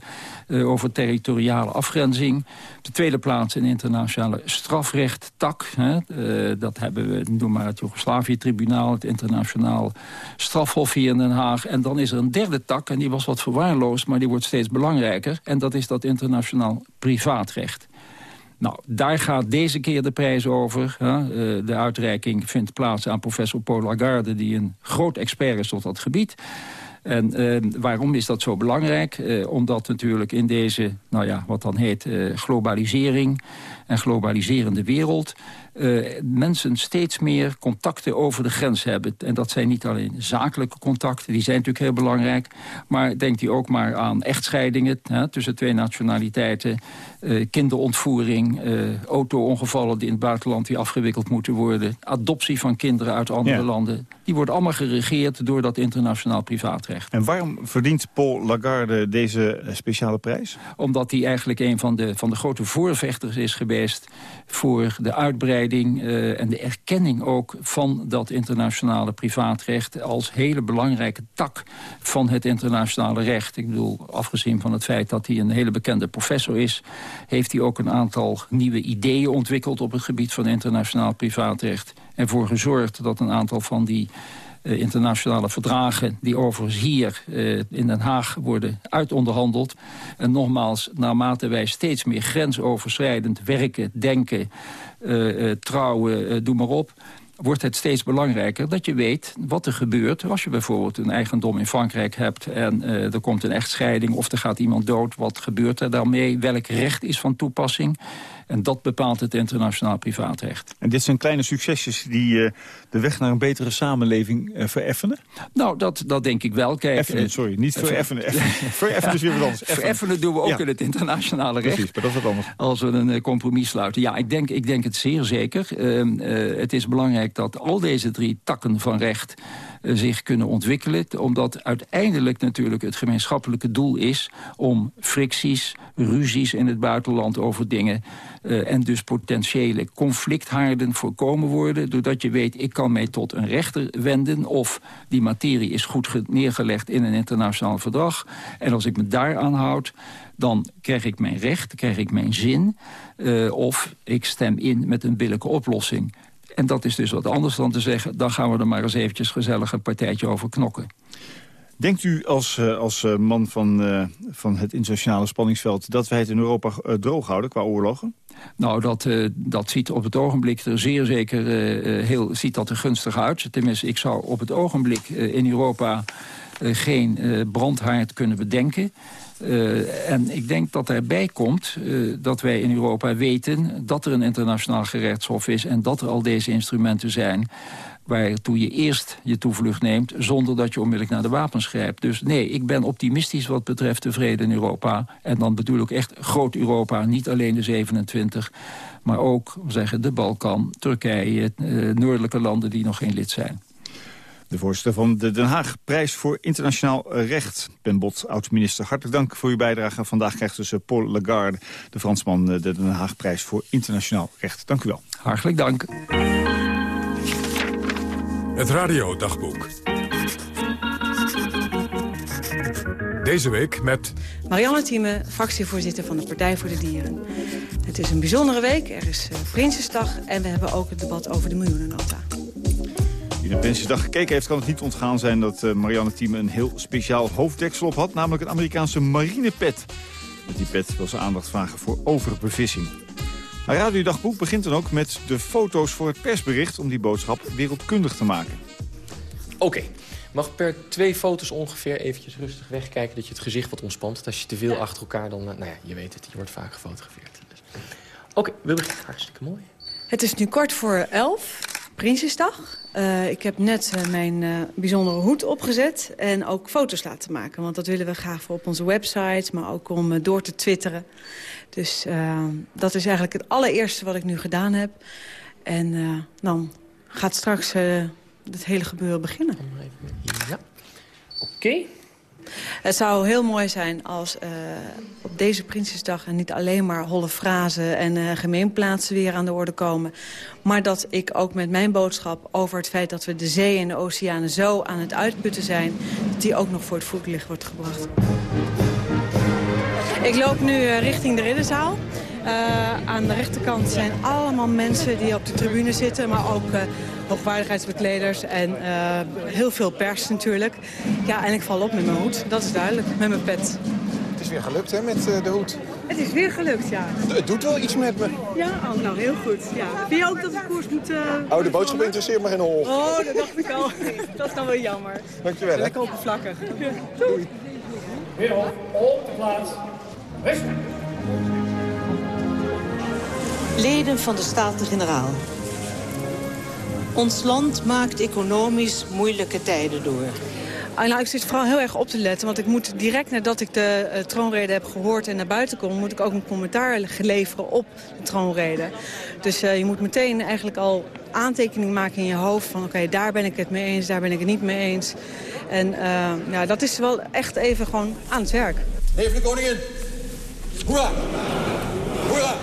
Speaker 21: over territoriale afgrenzing. Op de tweede plaats een internationale strafrecht tak. dat hebben we, noem maar het Joegoslavië-tribunaal, het internationaal strafhof hier in Den Haag. En dan is er een derde tak, en die was wat verwaarloosd, maar die wordt steeds belangrijker. En dat is dat internationaal privaatrecht. Nou, daar gaat deze keer de prijs over. Hè. Uh, de uitreiking vindt plaats aan professor Paul Lagarde... die een groot expert is op dat gebied. En uh, waarom is dat zo belangrijk? Uh, omdat natuurlijk in deze, nou ja, wat dan heet globalisering... en globaliserende wereld uh, mensen steeds meer contacten over de grens hebben. En dat zijn niet alleen zakelijke contacten, die zijn natuurlijk heel belangrijk. Maar denkt u ook maar aan echtscheidingen hè, tussen twee nationaliteiten. Uh, kinderontvoering, uh, auto-ongevallen die in het buitenland die afgewikkeld moeten worden. Adoptie van kinderen uit andere
Speaker 19: Ja.
Speaker 21: landen. Die worden allemaal geregeerd door dat internationaal privaatrecht.
Speaker 19: En waarom verdient Paul Lagarde deze eh, speciale prijs?
Speaker 21: Omdat hij eigenlijk een van de, van de grote voorvechters is geweest... voor de uitbreiding eh, en de erkenning ook van dat internationale privaatrecht... als hele belangrijke tak van het internationale recht. Ik bedoel, afgezien van het feit dat hij een hele bekende professor is... heeft hij ook een aantal nieuwe ideeën ontwikkeld... op het gebied van internationaal privaatrecht. En voor gezorgd dat een aantal van die eh, internationale verdragen... die overigens hier eh, in Den Haag worden uitonderhandeld. En nogmaals, naarmate wij steeds meer grensoverschrijdend werken, denken... eh, trouwen, doe maar op wordt het steeds belangrijker dat je weet wat er gebeurt... als je bijvoorbeeld een eigendom in Frankrijk hebt... en er komt een echtscheiding of er gaat iemand dood. Wat gebeurt er daarmee? Welk recht is van toepassing? En dat bepaalt het internationaal privaatrecht.
Speaker 19: En dit zijn kleine succesjes die eh, de weg naar een betere samenleving eh, vereffenen?
Speaker 21: Nou, dat, dat denk ik wel. Kijk,
Speaker 19: Effenen,
Speaker 21: eh,
Speaker 19: sorry, niet vereffenen. Effenen, vereffenen is weer wat anders. Effenen.
Speaker 21: Vereffenen doen we ook
Speaker 19: Ja.
Speaker 21: in het internationale recht.
Speaker 19: Precies, maar dat is wat anders.
Speaker 21: Als we een compromis sluiten. Ja, ik denk, ik denk het zeer zeker. Ehm, eh, het is belangrijk dat al deze drie takken van recht zich kunnen ontwikkelen. Omdat uiteindelijk natuurlijk het gemeenschappelijke doel is... om fricties, ruzies in het buitenland over dingen... eh, en dus potentiële conflicthaarden voorkomen worden... doordat je weet, ik kan mij tot een rechter wenden... of die materie is goed ge- neergelegd in een internationaal verdrag. En als ik me daaraan houd, dan krijg ik mijn recht, krijg ik mijn zin... eh, of ik stem in met een billijke oplossing. En dat is dus wat anders dan te zeggen... dan gaan we er maar eens eventjes gezellig een partijtje over knokken.
Speaker 19: Denkt u als, eh, als eh, man van, eh, van het internationale spanningsveld... dat wij het in Europa droog houden qua oorlogen?
Speaker 21: Nou, dat, dat ziet op het ogenblik er zeer zeker heel, ziet dat er gunstig uit. Tenminste, ik zou op het ogenblik in Europa geen brandhaard kunnen bedenken. Eh, en ik denk dat erbij komt eh, dat wij in Europa weten... dat er een internationaal gerechtshof is... en dat er al deze instrumenten zijn waartoe je eerst je toevlucht neemt... zonder dat je onmiddellijk naar de wapens grijpt. Dus nee, ik ben optimistisch wat betreft de vrede in Europa. En dan bedoel ik echt groot Europa, niet alleen de 27... maar ook zeggen, de Balkan, Turkije, eh, noordelijke landen die nog geen lid zijn.
Speaker 19: De voorzitter van de Den Haag Prijs voor Internationaal Recht. Ben Bot, oud-minister, hartelijk dank voor uw bijdrage. Vandaag krijgt dus eh, Paul Lagarde, de Fransman, eh, de Den Haag Prijs voor Internationaal Recht. Dank u wel.
Speaker 21: Hartelijk dank.
Speaker 1: Het radiodagboek. Deze week met
Speaker 20: Marianne Thieme, fractievoorzitter van de Partij voor de Dieren. Het is een bijzondere week, er is uh, Prinsjesdag... en we hebben ook het debat over de miljoenennota.
Speaker 19: Wie de Prinsjesdag gekeken heeft, kan het niet ontgaan zijn... dat eh, Marianne Thieme een heel speciaal hoofddeksel op had... namelijk een Amerikaanse marinepet. Met die pet wil ze aandacht vragen voor overbevissing. Haar radiodagboek begint dan ook met de foto's voor het persbericht... om die boodschap wereldkundig te maken.
Speaker 22: Oké. Mag per twee foto's ongeveer eventjes rustig wegkijken... dat je het gezicht wat ontspant. Want als je te veel achter elkaar dan... eh, Nou ja, je weet het, je wordt vaak gefotografeerd. Dus. Oké, we beginnen. Hartstikke mooi.
Speaker 20: Het is nu kwart voor elf, Prinsjesdag. Uh, ik heb net uh, mijn uh, bijzondere hoed opgezet en ook foto's laten maken. Want dat willen we graag voor op onze website, maar ook om door te twitteren. Dus dat is eigenlijk het allereerste wat ik nu gedaan heb. En dan gaat straks het hele gebeuren beginnen.
Speaker 22: Ja, oké.
Speaker 20: Het zou heel mooi zijn als uh, op deze Prinsjesdag... en niet alleen maar holle frazen en uh, gemeenplaatsen weer aan de orde komen... maar dat ik ook met mijn boodschap over het feit dat we de zee en de oceanen zo aan het uitputten zijn... dat die ook nog voor het voetlicht wordt gebracht. Ik loop nu uh, richting de Ridderzaal. Uh, aan de rechterkant zijn allemaal mensen die op de tribune zitten... maar ook uh, hoogwaardigheidsbekleders en uh, heel veel pers natuurlijk. Ja, en ik val op met mijn hoed, dat is duidelijk, met mijn pet.
Speaker 23: Het is weer gelukt, hè, met de hoed?
Speaker 20: Het is weer gelukt, ja.
Speaker 23: Het doet wel iets met me.
Speaker 20: Ja, oh, nou heel goed. Ja. Vind je ook dat de koers moet...
Speaker 23: oh, de boodschap interesseert me geen hol.
Speaker 20: Oh, dat dacht ik al. dat is dan wel jammer.
Speaker 23: Dankjewel, hè.
Speaker 20: Lekker oppervlakkig. Doei.
Speaker 24: Weer op de plaats. Westen.
Speaker 25: Leden van de Staten-Generaal.
Speaker 26: Ons land maakt economisch moeilijke tijden door.
Speaker 20: Ah, nou, ik zit vooral heel erg op te letten, want ik moet direct nadat ik de uh, troonrede heb gehoord en naar buiten kom, moet ik ook een commentaar leveren op de troonrede. Dus uh, je moet meteen eigenlijk al aantekening maken in je hoofd van oké, daar ben ik het mee eens, daar ben ik het niet mee eens. En uh, ja, dat is wel echt even gewoon aan het werk.
Speaker 27: Neef de koningin, hoera! Hoera!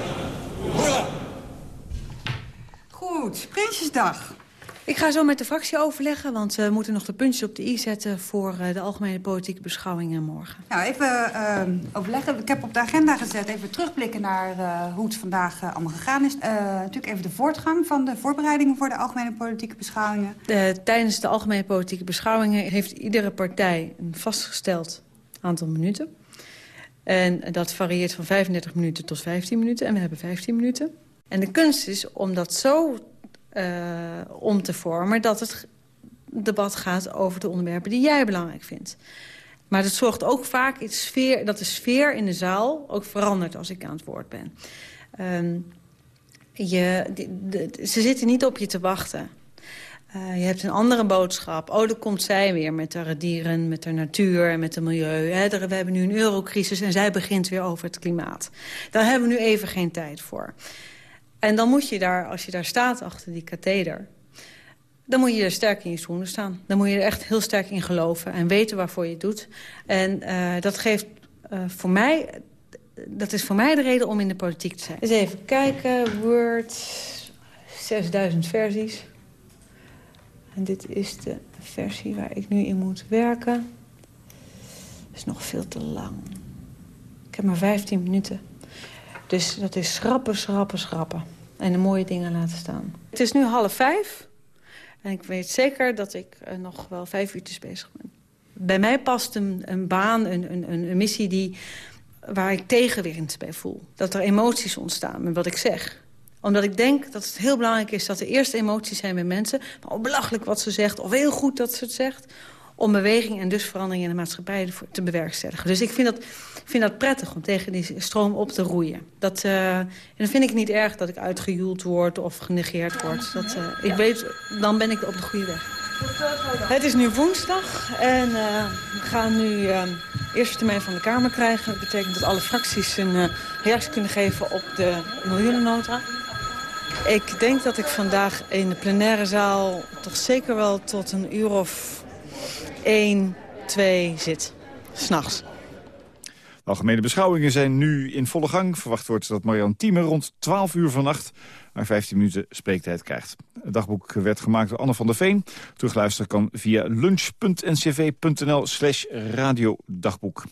Speaker 27: Hoera!
Speaker 28: Goed, Prinsjesdag.
Speaker 20: Ik ga zo met de fractie overleggen, want we moeten nog de puntjes op de i zetten... voor de algemene politieke beschouwingen morgen.
Speaker 28: Nou, even uh, overleggen. Ik heb op de agenda gezet even terugblikken naar uh, hoe het vandaag uh, allemaal gegaan is. natuurlijk even de voortgang van de voorbereidingen voor de algemene politieke beschouwingen.
Speaker 20: tijdens de algemene politieke beschouwingen heeft iedere partij een vastgesteld aantal minuten. En dat varieert van 35 minuten tot 15 minuten. En we hebben 15 minuten. En de kunst is om dat zo uh, om te vormen... dat het debat gaat over de onderwerpen die jij belangrijk vindt. Maar dat zorgt ook vaak in sfeer, dat de sfeer in de zaal ook verandert als ik aan het woord ben. Um, je, ze zitten niet op je te wachten. Uh, je hebt een andere boodschap. Oh, dan komt zij weer met haar dieren, met de natuur en met het milieu. We hebben nu een eurocrisis en zij begint weer over het klimaat. Daar hebben we nu even geen tijd voor. En dan moet je daar, als je daar staat achter die katheder... dan moet je er sterk in je schoenen staan. Dan moet je er echt heel sterk in geloven en weten waarvoor je het doet. En uh, dat geeft uh, voor mij... Dat is voor mij de reden om in de politiek te zijn. Eens even kijken. Word, 6000 versies. En dit is de versie waar ik nu in moet werken. Dat is nog veel te lang. Ik heb maar 15 minuten. Dus dat is schrappen, schrappen, schrappen. En de mooie dingen laten staan. Het is nu half vijf. En ik weet zeker dat ik uh, nog wel vijf uurtjes bezig ben. Bij mij past een, een baan, een, een, een missie die, waar ik tegenwind bij voel. Dat er emoties ontstaan met wat ik zeg omdat ik denk dat het heel belangrijk is dat er eerst emoties zijn bij mensen. Maar belachelijk wat ze zegt, of heel goed dat ze het zegt om beweging en dus verandering in de maatschappij te bewerkstelligen. Dus ik vind dat, vind dat prettig om tegen die stroom op te roeien. Dat, uh, en dan vind ik niet erg dat ik uitgejoeld word of genegeerd word. Dat, uh, ik weet, dan ben ik op de goede weg. Het is nu woensdag en uh, we gaan nu eerste termijn van de Kamer krijgen. Dat betekent dat alle fracties een reactie kunnen geven op de miljoenennota. Ik denk dat ik vandaag in de plenaire zaal toch zeker wel tot een uur of 1, 2 zit. S'nachts.
Speaker 19: De algemene beschouwingen zijn nu in volle gang. Verwacht wordt dat Marianne Thieme rond 12 uur vannacht maar 15 minuten spreektijd krijgt. Het dagboek werd gemaakt door Anne van der Veen. Terugluisteren kan via lunch.ncv.nl slash radiodagboek.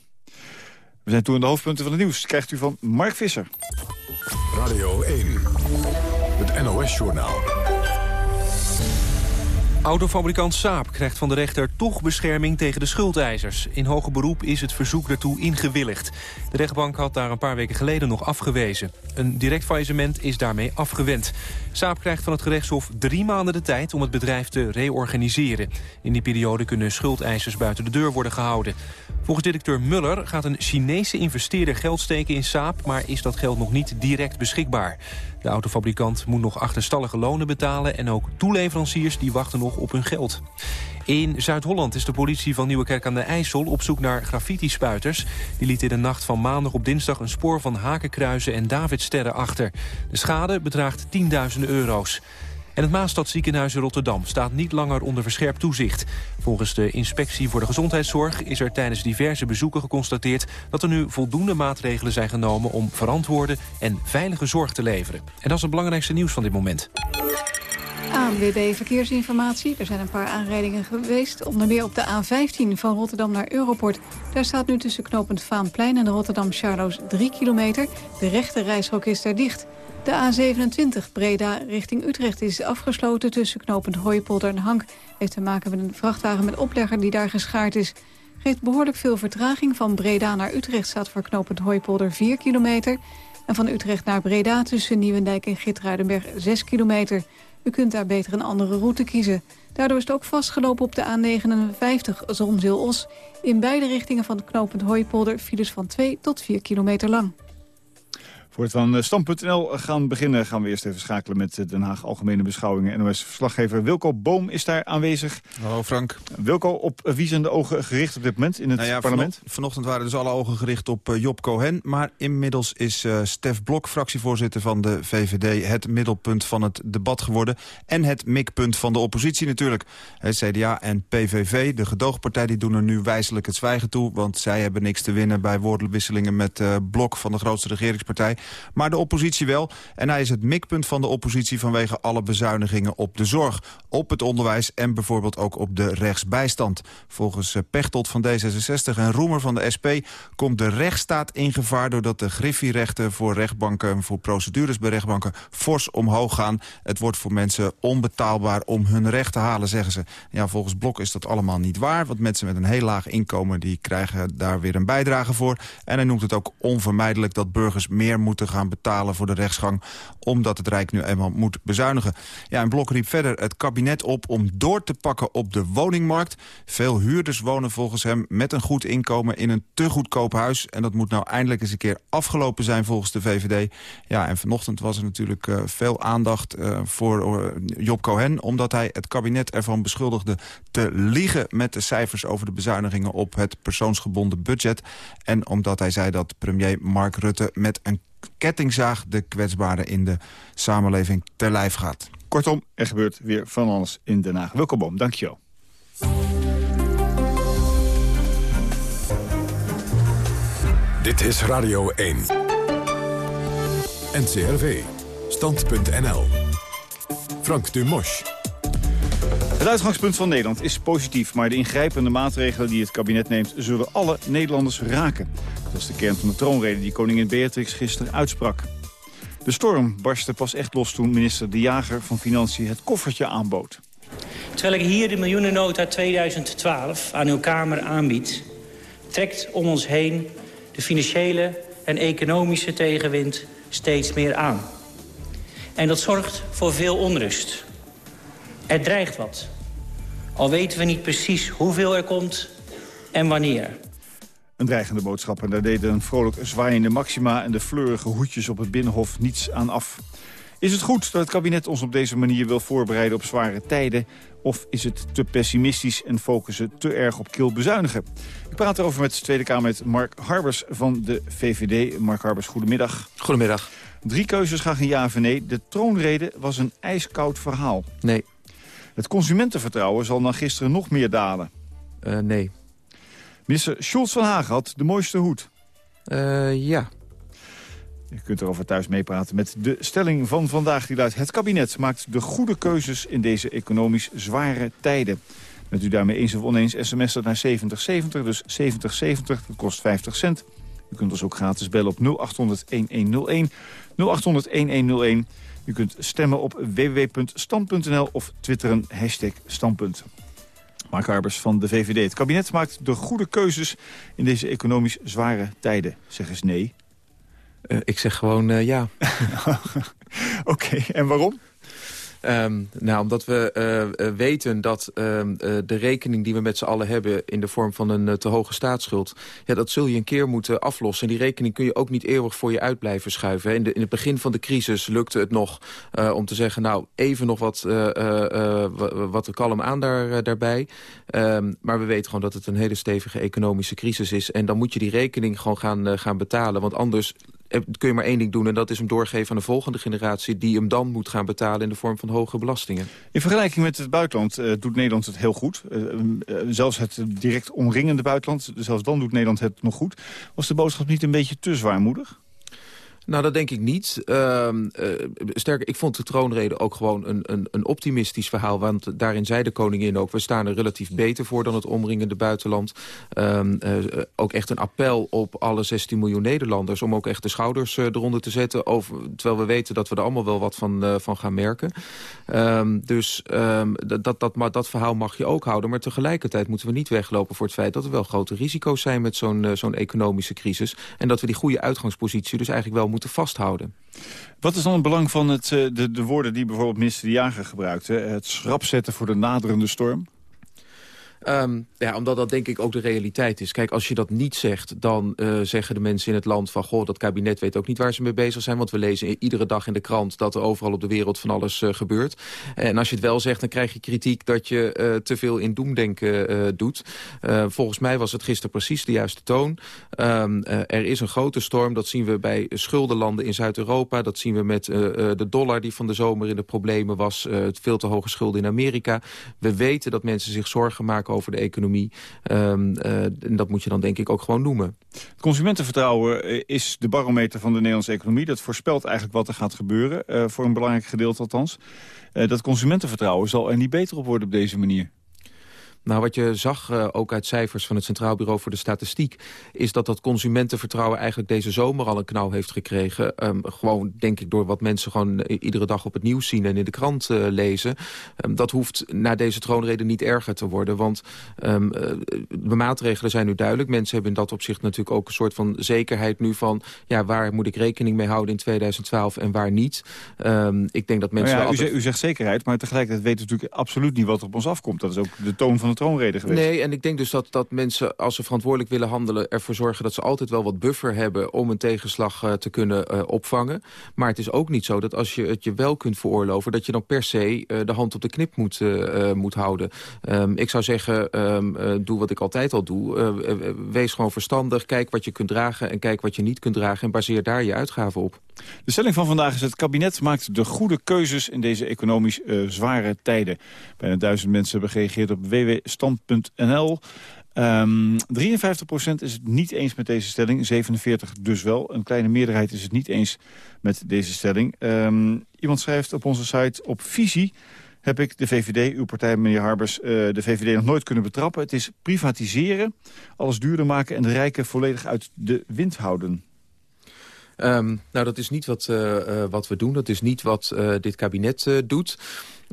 Speaker 19: We zijn toe in de hoofdpunten van het nieuws. Krijgt u van Mark Visser.
Speaker 1: Radio 1, NOS-journaal.
Speaker 25: Autofabrikant Saab krijgt van de rechter toch bescherming tegen de schuldeisers. In hoger beroep is het verzoek daartoe ingewilligd. De rechtbank had daar een paar weken geleden nog afgewezen. Een direct faillissement is daarmee afgewend. Saab krijgt van het gerechtshof drie maanden de tijd om het bedrijf te reorganiseren. In die periode kunnen schuldeisers buiten de deur worden gehouden. Volgens directeur Muller gaat een Chinese investeerder geld steken in Saab... maar is dat geld nog niet direct beschikbaar. De autofabrikant moet nog achterstallige lonen betalen... en ook toeleveranciers die wachten nog op hun geld. In Zuid-Holland is de politie van Nieuwekerk aan de IJssel op zoek naar graffiti-spuiters. Die lieten in de nacht van maandag op dinsdag een spoor van hakenkruizen en Davidsterren achter. De schade bedraagt tienduizenden euro's. En het Maastadziekenhuis in Rotterdam staat niet langer onder verscherpt toezicht. Volgens de Inspectie voor de Gezondheidszorg is er tijdens diverse bezoeken geconstateerd... dat er nu voldoende maatregelen zijn genomen om verantwoorde en veilige zorg te leveren. En dat is het belangrijkste nieuws van dit moment.
Speaker 11: ANWB Verkeersinformatie. Er zijn een paar aanrijdingen geweest. Onder meer op de A15 van Rotterdam naar Europort. Daar staat nu tussen knooppunt Vaanplein en Rotterdam Charloes 3 kilometer. De rechte reishok is daar dicht. De A27 Breda richting Utrecht is afgesloten tussen knooppunt Hooipolder en Hank. Heeft te maken met een vrachtwagen met oplegger die daar geschaard is. Geeft behoorlijk veel vertraging. Van Breda naar Utrecht staat voor knooppunt Hooipolder 4 kilometer. En van Utrecht naar Breda tussen Nieuwendijk en Gitruidenberg 6 kilometer. U kunt daar beter een andere route kiezen. Daardoor is het ook vastgelopen op de A59 Zonzeel-Os. In beide richtingen van het knooppunt Hooipolder files van 2 tot 4 kilometer lang.
Speaker 19: Voor het van Stam.nl gaan beginnen gaan we eerst even schakelen met Den Haag Algemene Beschouwingen. NOS-verslaggever Wilco Boom is daar aanwezig.
Speaker 5: Hallo Frank.
Speaker 19: Wilco, op wie zijn de ogen gericht op dit moment in het
Speaker 5: nou ja,
Speaker 19: parlement?
Speaker 5: vanochtend waren dus alle ogen gericht op Job Cohen. Maar inmiddels is uh, Stef Blok, fractievoorzitter van de VVD... het middelpunt van het debat geworden. En het mikpunt van de oppositie natuurlijk. CDA en PVV, de gedoogpartij, die doen er nu wijselijk het zwijgen toe. Want zij hebben niks te winnen bij woordenwisselingen met uh, Blok... van de grootste regeringspartij. Maar de oppositie wel. En hij is het mikpunt van de oppositie vanwege alle bezuinigingen op de zorg. Op het onderwijs en bijvoorbeeld ook op de rechtsbijstand. Volgens Pechtold van D66 en Roemer van de SP komt de rechtsstaat in gevaar... doordat de griffierechten voor rechtbanken, voor procedures bij rechtbanken... fors omhoog gaan. Het wordt voor mensen onbetaalbaar om hun recht te halen, zeggen ze. Ja, volgens Blok is dat allemaal niet waar. Want mensen met een heel laag inkomen die krijgen daar weer een bijdrage voor. En hij noemt het ook onvermijdelijk dat burgers meer moeten gaan betalen voor de rechtsgang... omdat het Rijk nu eenmaal moet bezuinigen. Ja, en Blok riep verder het kabinet op om door te pakken op de woningmarkt. Veel huurders wonen volgens hem met een goed inkomen in een te goedkoop huis. En dat moet nou eindelijk eens een keer afgelopen zijn volgens de VVD. Ja, en vanochtend was er natuurlijk uh, veel aandacht uh, voor uh, Job Cohen... omdat hij het kabinet ervan beschuldigde te liegen met de cijfers... over de bezuinigingen op het persoonsgebonden budget. En omdat hij zei dat premier Mark Rutte met een kettingzaag... de kwetsbaren in de samenleving ter lijf gaat.
Speaker 19: Kortom, er gebeurt weer van alles in Den Haag. Welkom, dankjewel.
Speaker 1: Dit is Radio 1. NCRV. Stand.nl. Frank Dumosch.
Speaker 19: Het uitgangspunt van Nederland is positief... maar de ingrijpende maatregelen die het kabinet neemt... zullen alle Nederlanders raken. Dat is de kern van de troonrede die koningin Beatrix gisteren uitsprak. De storm barstte pas echt los toen minister De Jager van Financiën het koffertje aanbood.
Speaker 29: Terwijl ik hier de miljoenennota 2012 aan uw Kamer aanbied... trekt om ons heen de financiële en economische tegenwind steeds meer aan. En dat zorgt voor veel onrust. Er dreigt wat. Al weten we niet precies hoeveel er komt en wanneer.
Speaker 19: Een dreigende boodschap en daar deden een vrolijk zwaaiende maxima... en de fleurige hoedjes op het Binnenhof niets aan af. Is het goed dat het kabinet ons op deze manier wil voorbereiden op zware tijden... of is het te pessimistisch en focussen te erg op kil bezuinigen? Ik praat erover met de Tweede Kamer met Mark Harbers van de VVD. Mark Harbers, goedemiddag.
Speaker 30: Goedemiddag.
Speaker 19: Drie keuzes graag een ja of nee. De troonrede was een ijskoud verhaal.
Speaker 30: Nee.
Speaker 19: Het consumentenvertrouwen zal na gisteren nog meer dalen.
Speaker 30: Uh, nee.
Speaker 19: Minister Schultz van Hagen had de mooiste hoed.
Speaker 30: Uh, ja.
Speaker 19: Je kunt erover thuis meepraten met de stelling van vandaag. Die luidt, het kabinet maakt de goede keuzes in deze economisch zware tijden. Bent u daarmee eens of oneens sms naar 7070, dus 7070, dat kost 50 cent. U kunt ons ook gratis bellen op 0800-1101, 0800-1101. U kunt stemmen op www.stand.nl of twitteren hashtag standpunt. Mark Harbers van de VVD. Het kabinet maakt de goede keuzes in deze economisch zware tijden. Zeg eens nee.
Speaker 30: Uh, ik zeg gewoon uh, ja.
Speaker 19: Oké, okay, en waarom?
Speaker 30: Um, nou, omdat we uh, uh, weten dat uh, de rekening die we met z'n allen hebben... in de vorm van een te hoge staatsschuld... Ja, dat zul je een keer moeten aflossen. En die rekening kun je ook niet eeuwig voor je uit blijven schuiven. In, de, in het begin van de crisis lukte het nog om te zeggen... nou, even nog wat, wat kalm aan daar, daarbij. Um, maar we weten gewoon dat het een hele stevige economische crisis is. En dan moet je die rekening gewoon gaan, gaan betalen. Want anders kun je maar één ding doen... en dat is hem doorgeven aan de volgende generatie... die hem dan moet gaan betalen in de vorm van hoge belastingen.
Speaker 19: In vergelijking met het buitenland uh, doet Nederland het heel goed. Uh, zelfs het direct omringende buitenland, zelfs dan doet Nederland het nog goed. Was de boodschap niet een beetje te zwaarmoedig?
Speaker 30: Nou, dat denk ik niet. Uh, uh, sterker, ik vond de troonrede ook gewoon een, een, een, optimistisch verhaal. Want daarin zei de koningin ook... we staan er relatief beter voor dan het omringende buitenland. Uh, ook echt een appel op alle 16 miljoen Nederlanders... om ook echt de schouders uh, eronder te zetten. Over, terwijl we weten dat we er allemaal wel wat van, van gaan merken. Ehm, dus ehm, dat, dat, dat, dat verhaal mag je ook houden. Maar tegelijkertijd moeten we niet weglopen voor het feit... dat er wel grote risico's zijn met zo'n zo'n economische crisis. En dat we die goede uitgangspositie dus eigenlijk wel moeten vasthouden.
Speaker 19: Wat is dan het belang van het, de, de woorden die bijvoorbeeld minister De Jager gebruikte? Het schrap zetten voor de naderende storm?
Speaker 30: Um, ja, omdat dat denk ik ook de realiteit is. Kijk, als je dat niet zegt, dan uh, zeggen de mensen in het land van... goh, dat kabinet weet ook niet waar ze mee bezig zijn. Want we lezen iedere dag in de krant dat er overal op de wereld van alles uh, gebeurt. En als je het wel zegt, dan krijg je kritiek dat je uh, te veel in doemdenken doet. volgens mij was het gisteren precies de juiste toon. Um, er is een grote storm, dat zien we bij schuldenlanden in Zuid-Europa. Dat zien we met de dollar die van de zomer in de problemen was. het veel te hoge schulden in Amerika. We weten dat mensen zich zorgen maken over de economie. Um, uh, en dat moet je dan denk ik ook gewoon noemen.
Speaker 19: Consumentenvertrouwen eh, is de barometer van de Nederlandse economie. Dat voorspelt eigenlijk wat er gaat gebeuren, uh, voor een belangrijk gedeelte althans. Dat consumentenvertrouwen zal er niet beter op worden op deze manier.
Speaker 30: Nou, wat je zag uh, ook uit cijfers van het Centraal Bureau voor de Statistiek... is dat dat consumentenvertrouwen eigenlijk deze zomer al een knauw heeft gekregen. Um, gewoon, denk ik, door wat mensen gewoon iedere dag op het nieuws zien... en in de krant uh, lezen. Um, dat hoeft na deze troonrede niet erger te worden. Want um, uh, de maatregelen zijn nu duidelijk. Mensen hebben in dat opzicht natuurlijk ook een soort van zekerheid nu van... ja, waar moet ik rekening mee houden in 2012 en waar niet. ik denk dat mensen...
Speaker 19: Nou ja,
Speaker 30: altijd...
Speaker 19: u, zegt, u, zegt, zekerheid, maar tegelijkertijd weten we natuurlijk absoluut niet wat er op ons afkomt. Dat is ook de toon van de troonrede geweest.
Speaker 30: Nee, en ik denk dus dat, dat mensen, als ze verantwoordelijk willen handelen... ervoor zorgen dat ze altijd wel wat buffer hebben... om een tegenslag uh, te kunnen uh, opvangen. Maar het is ook niet zo dat als je het je wel kunt veroorloven... dat je dan per se uh, de hand op de knip moet, moet houden. Um, ik zou zeggen, um, doe wat ik altijd al doe. wees gewoon verstandig, kijk wat je kunt dragen... en kijk wat je niet kunt dragen en baseer daar je uitgaven op.
Speaker 19: De stelling van vandaag is het kabinet maakt de goede keuzes in deze economisch zware tijden. Bijna duizend mensen hebben gereageerd op www.stand.nl. Um, 53% is het niet eens met deze stelling, 47% dus wel. Een kleine meerderheid is het niet eens met deze stelling. Um, iemand schrijft op onze site op visie heb ik de VVD, uw partij, meneer Harbers, uh, de VVD nog nooit kunnen betrappen. Het is privatiseren, alles duurder maken en de rijken volledig uit de wind houden.
Speaker 30: Um, nou, dat is niet wat, uh, uh, wat we doen. Dat is niet wat uh, dit kabinet doet.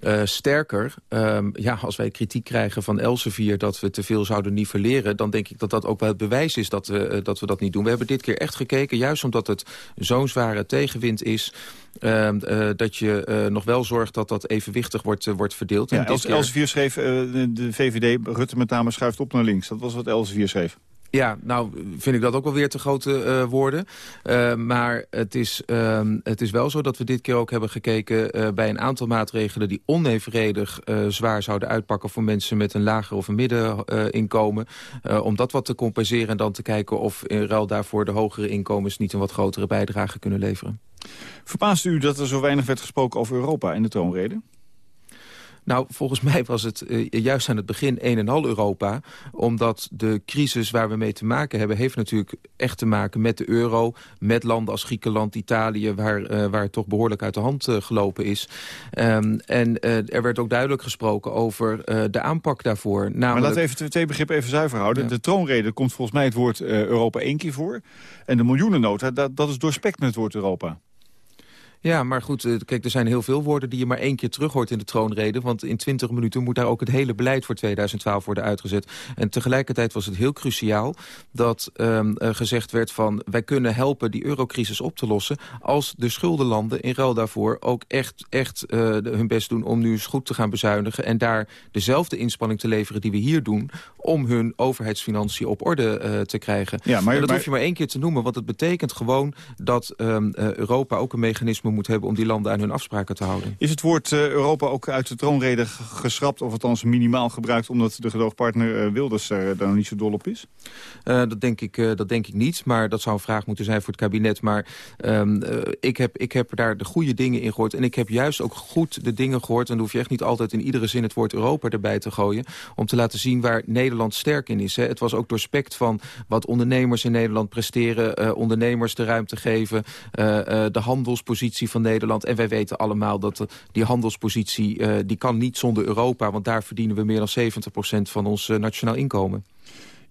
Speaker 30: Uh, sterker, um, ja, als wij kritiek krijgen van Elsevier dat we te veel zouden nivelleren... dan denk ik dat dat ook wel het bewijs is dat we, uh, dat we dat niet doen. We hebben dit keer echt gekeken, juist omdat het zo'n zware tegenwind is... Uh, dat je nog wel zorgt dat dat evenwichtig wordt, wordt verdeeld.
Speaker 19: Ja, keer... Elsevier schreef, de, de VVD, Rutte met name schuift op naar links. Dat was wat Elsevier schreef.
Speaker 30: Ja, nou vind ik dat ook wel weer te grote uh, woorden. Uh, maar het is, uh, het is wel zo dat we dit keer ook hebben gekeken... uh, bij een aantal maatregelen die onevenredig zwaar zouden uitpakken... voor mensen met een lager of een middeninkomen. om dat wat te compenseren en dan te kijken of in ruil daarvoor... de hogere inkomens niet een wat grotere bijdrage kunnen leveren.
Speaker 19: Verbaast u dat er zo weinig werd gesproken over Europa in de troonrede?
Speaker 30: Nou, volgens mij was het uh, juist aan het begin een en al Europa. Omdat de crisis waar we mee te maken hebben... heeft natuurlijk echt te maken met de euro. Met landen als Griekenland, Italië... waar, uh, waar het toch behoorlijk uit de hand uh, gelopen is. Um, en er werd ook duidelijk gesproken over de aanpak daarvoor. Namelijk...
Speaker 19: Maar laten we even twee begrippen even zuiver houden. Ja. De troonrede komt volgens mij het woord Europa één keer voor. En de miljoenennota, dat, dat is doorspekt met het woord Europa.
Speaker 30: Ja, maar goed, kijk, er zijn heel veel woorden die je maar één keer terug hoort in de troonrede. Want in 20 minuten moet daar ook het hele beleid voor 2012 worden uitgezet. En tegelijkertijd was het heel cruciaal dat um, uh, gezegd werd van... wij kunnen helpen die eurocrisis op te lossen... als de schuldenlanden in ruil daarvoor ook echt, echt uh, hun best doen... om nu eens goed te gaan bezuinigen en daar dezelfde inspanning te leveren die we hier doen... om hun overheidsfinanciën op orde uh, te krijgen. Ja, maar, en dat maar... hoef je maar één keer te noemen, want het betekent gewoon... dat um, Europa ook een mechanisme moet hebben om die landen aan hun afspraken te houden.
Speaker 19: Is het woord uh, Europa ook uit de troonrede geschrapt of althans minimaal gebruikt... omdat de gedoogpartner uh, Wilders er daar nog niet zo dol op is?
Speaker 30: Uh, dat, denk ik, dat denk ik niet, maar dat zou een vraag moeten zijn voor het kabinet. Maar um, ik, heb, ik heb daar de goede dingen in gehoord. En ik heb juist ook goed de dingen gehoord... en dan hoef je echt niet altijd in iedere zin het woord Europa erbij te gooien... om te laten zien waar Nederland sterk in is. Hè. Het was ook doorspekt van wat ondernemers in Nederland presteren... ondernemers de ruimte geven, de handelspositie van Nederland. En wij weten allemaal dat die handelspositie uh, die kan niet zonder Europa. Want daar verdienen we meer dan 70% van ons uh, nationaal inkomen.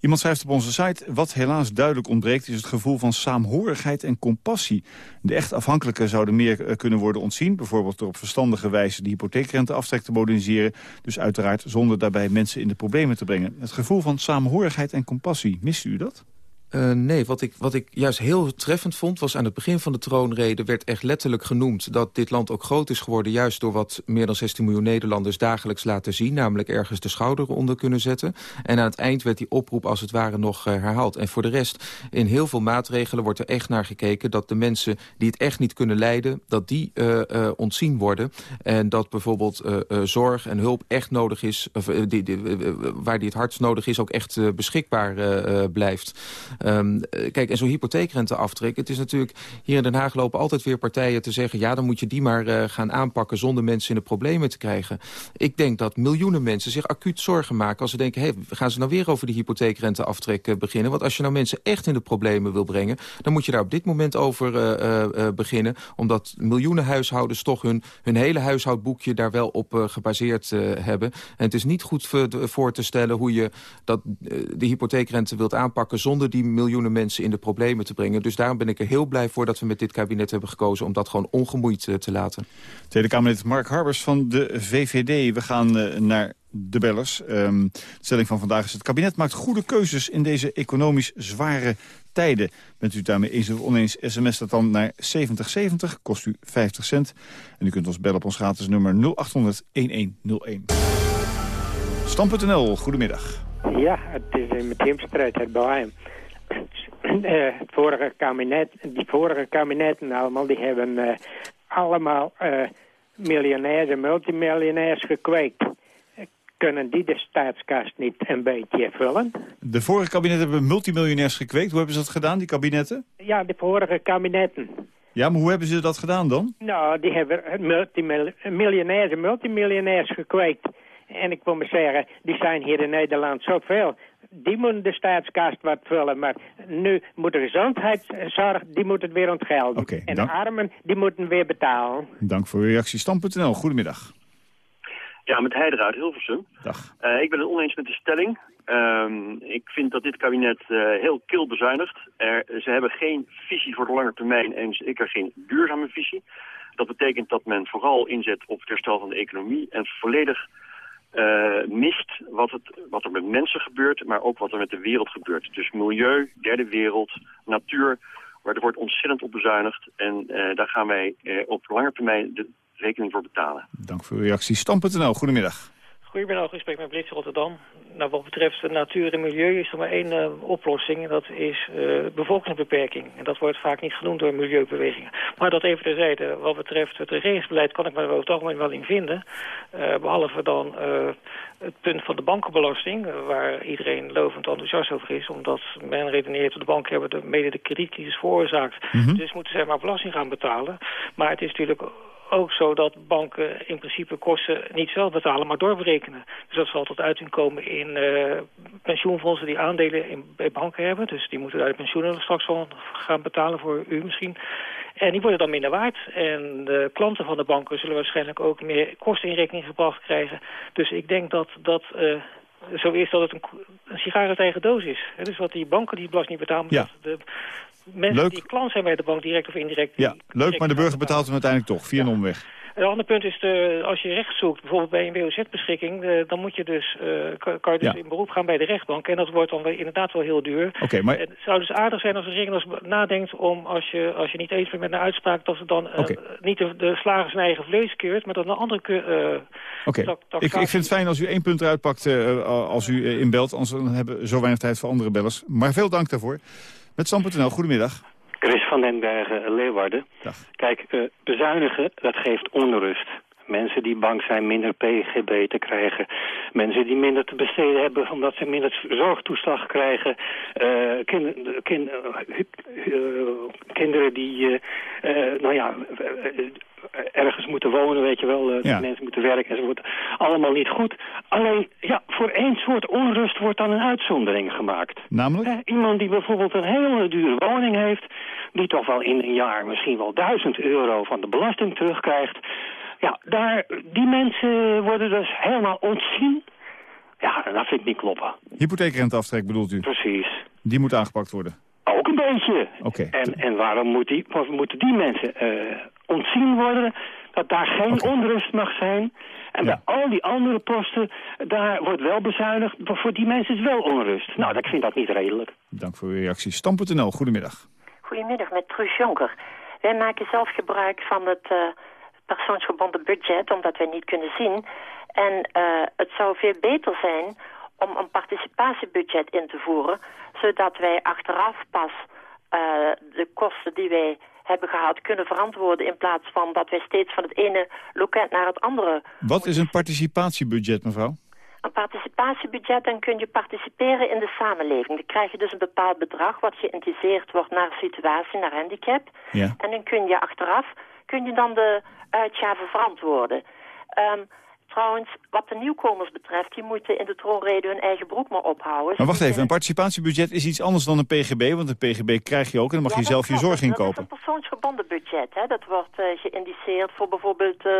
Speaker 19: Iemand schrijft op onze site, wat helaas duidelijk ontbreekt... is het gevoel van saamhorigheid en compassie. De echt afhankelijken zouden meer uh, kunnen worden ontzien... bijvoorbeeld door op verstandige wijze de hypotheekrenteaftrek te moderniseren... dus uiteraard zonder daarbij mensen in de problemen te brengen. Het gevoel van saamhorigheid en compassie, mist u dat?
Speaker 30: Uh, nee, wat ik, wat ik juist heel treffend vond... was aan het begin van de troonrede werd echt letterlijk genoemd... dat dit land ook groot is geworden... juist door wat meer dan 16 miljoen Nederlanders dagelijks laten zien... namelijk ergens de schouder onder kunnen zetten. En aan het eind werd die oproep als het ware nog uh, herhaald. En voor de rest, in heel veel maatregelen wordt er echt naar gekeken... dat de mensen die het echt niet kunnen leiden... dat die uh, ontzien worden. En dat bijvoorbeeld zorg en hulp echt nodig is... Of, die, die, waar die het hardst nodig is, ook echt beschikbaar blijft. Um, kijk, en zo'n hypotheekrenteaftrek... het is natuurlijk, hier in Den Haag lopen altijd weer partijen te zeggen... ja, dan moet je die maar uh, gaan aanpakken zonder mensen in de problemen te krijgen. Ik denk dat miljoenen mensen zich acuut zorgen maken... als ze denken, hé, hey, gaan ze nou weer over die hypotheekrenteaftrek uh, beginnen? Want als je nou mensen echt in de problemen wil brengen... dan moet je daar op dit moment over beginnen... omdat miljoenen huishoudens toch hun, hun hele huishoudboekje... daar wel op gebaseerd hebben. En het is niet goed voor te stellen hoe je dat, de hypotheekrente wilt aanpakken... zonder die miljoenen mensen in de problemen te brengen. Dus daarom ben ik er heel blij voor dat we met dit kabinet hebben gekozen... om dat gewoon ongemoeid uh, te laten.
Speaker 19: Tweede Kamerlid Mark Harbers van de VVD. We gaan uh, naar de bellers. Um, de stelling van vandaag is het kabinet maakt goede keuzes... in deze economisch zware tijden. Bent u daarmee eens of oneens, sms dat dan naar 7070, kost u 50 cent. En u kunt ons bellen op ons gratis nummer 0800-1101. Stam.nl, goedemiddag.
Speaker 31: Ja, het is met Heemstrijd uit Belheim. Uh, het vorige kabinet, die vorige kabinetten allemaal, die hebben uh, allemaal uh, miljonairs en multimiljonairs gekweekt. Kunnen die de staatskast niet een beetje vullen?
Speaker 19: De vorige kabinetten hebben multimiljonairs gekweekt. Hoe hebben ze dat gedaan, die kabinetten?
Speaker 31: Ja, de vorige kabinetten.
Speaker 19: Ja, maar hoe hebben ze dat gedaan dan?
Speaker 31: Nou, die hebben miljonairs en multimiljonairs gekweekt. En ik wil maar zeggen, die zijn hier in Nederland zoveel. Die moeten de staatskast wat vullen. Maar nu moet de gezondheidszorg, die moet het weer ontgelden.
Speaker 19: Okay,
Speaker 31: en de armen, die moeten weer betalen.
Speaker 19: Dank voor uw reactie. Stam.nl, goedemiddag.
Speaker 32: Ja, met Heider uit Hilversum.
Speaker 19: Dag.
Speaker 32: Uh, ik ben het oneens met de stelling. Um, ik vind dat dit kabinet uh, heel kil bezuinigt. Er, ze hebben geen visie voor de lange termijn en zeker geen duurzame visie. Dat betekent dat men vooral inzet op het herstel van de economie en volledig uh, mist wat, het, wat er met mensen gebeurt, maar ook wat er met de wereld gebeurt. Dus milieu, derde wereld, natuur, waar er wordt ontzettend op bezuinigd. En uh, daar gaan wij uh, op lange termijn de rekening voor betalen.
Speaker 19: Dank voor uw reactie. Stam.nl, goedemiddag.
Speaker 33: Goedemiddag, ik spreek met Blitz Rotterdam. Nou, wat betreft natuur en milieu is er maar één uh, oplossing. En dat is uh, bevolkingsbeperking. En dat wordt vaak niet genoemd door milieubewegingen. Maar dat even terzijde. Wat betreft het regeringsbeleid kan ik me er over het algemeen wel in vinden. Uh, behalve dan het punt van de bankenbelasting. waar iedereen lovend enthousiast over is. Omdat men redeneert dat de banken hebben de, mede de kredietcrisis veroorzaakt. Mm -hmm. Dus moeten zij maar belasting gaan betalen. Maar het is natuurlijk ook zo dat banken in principe kosten niet zelf betalen, maar doorberekenen. Dus dat zal tot uiting komen in uh, pensioenfondsen die aandelen in, bij banken hebben. Dus die moeten daar de pensioenen straks van gaan betalen voor u misschien. En die worden dan minder waard. En de klanten van de banken zullen waarschijnlijk ook meer kosten in rekening gebracht krijgen. Dus ik denk dat dat... Uh, zo is dat het een, een sigaar uit eigen doos is. Dus wat die banken die belasting betalen...
Speaker 19: Ja.
Speaker 33: De mensen
Speaker 19: leuk.
Speaker 33: die klant zijn bij de bank, direct of indirect...
Speaker 19: Ja, leuk, maar de burger betaalt hem uiteindelijk toch, via ja. een omweg.
Speaker 33: Een ander punt is, de, als je recht zoekt, bijvoorbeeld bij een WOZ-beschikking... dan moet je dus, uh, kan, je dus ja. in beroep gaan bij de rechtbank. En dat wordt dan inderdaad wel heel duur.
Speaker 19: Oké, okay, maar...
Speaker 33: Het zou dus aardig zijn als de regelaar nadenkt om, als je, als je niet eens bent met een uitspraak... dat ze dan uh, okay. niet de, de slager zijn eigen vlees keurt, maar dat een andere... Uh,
Speaker 19: Oké, okay. ik, ik vind het fijn als u één punt eruit pakt als u inbelt. Anders hebben we zo weinig tijd voor andere bellers. Maar veel dank daarvoor. Met Stam.nl, goedemiddag.
Speaker 34: Chris van den Bergen, Leeuwarden.
Speaker 19: Dag.
Speaker 34: Kijk, uh, bezuinigen, dat geeft onrust. Mensen die bang zijn minder PGB te krijgen. Mensen die minder te besteden hebben omdat ze minder zorgtoeslag krijgen. Uh, kind, kind, uh, kinderen die, nou ja, ergens moeten wonen, weet je wel. Ja. Mensen moeten werken enzovoort. Allemaal niet goed. Alleen, ja, voor één soort onrust wordt dan een uitzondering gemaakt.
Speaker 19: Namelijk?
Speaker 34: iemand die bijvoorbeeld een hele dure woning heeft... die toch wel in een jaar misschien wel duizend euro van de belasting terugkrijgt... Ja, daar, die mensen worden dus helemaal ontzien. Ja, dat vind ik niet kloppen.
Speaker 19: Hypotheekrenteaftrek bedoelt u?
Speaker 34: Precies.
Speaker 19: Die moet aangepakt worden?
Speaker 34: Ook een beetje.
Speaker 19: Oké.
Speaker 34: En, en waarom moet die, moeten die mensen uh, ontzien worden?
Speaker 35: Dat daar geen onrust mag zijn. En bij al die andere posten, daar wordt wel bezuinigd. Maar voor die mensen is wel onrust. Nou, ik vind dat niet redelijk.
Speaker 19: Dank voor uw reactie. Stam.nl, goedemiddag.
Speaker 36: Goedemiddag, met Truus Jonker. Wij maken zelf gebruik van het uh, persoonsgebonden budget, omdat wij niet kunnen zien. En uh, het zou veel beter zijn om een participatiebudget in te voeren, zodat wij achteraf pas uh, de kosten die wij hebben gehad kunnen verantwoorden... in plaats van dat wij steeds van het ene loket naar het andere...
Speaker 19: Wat is een participatiebudget, mevrouw?
Speaker 36: Een participatiebudget, dan kun je participeren in de samenleving. Dan krijg je dus een bepaald bedrag wat geïndiceerd wordt naar situatie, naar handicap.
Speaker 19: Ja.
Speaker 36: En dan kun je achteraf kun je dan de uitgaven verantwoorden. Um, Trouwens, wat de nieuwkomers betreft, die moeten in de troonrede hun eigen broek maar ophouden.
Speaker 19: Maar wacht even, een participatiebudget is iets anders dan een PGB, want een PGB krijg je ook en dan mag
Speaker 36: ja,
Speaker 19: je zelf je zorg inkopen.
Speaker 36: Dat is een persoonsgebonden budget, hè. dat wordt uh, geïndiceerd voor bijvoorbeeld uh,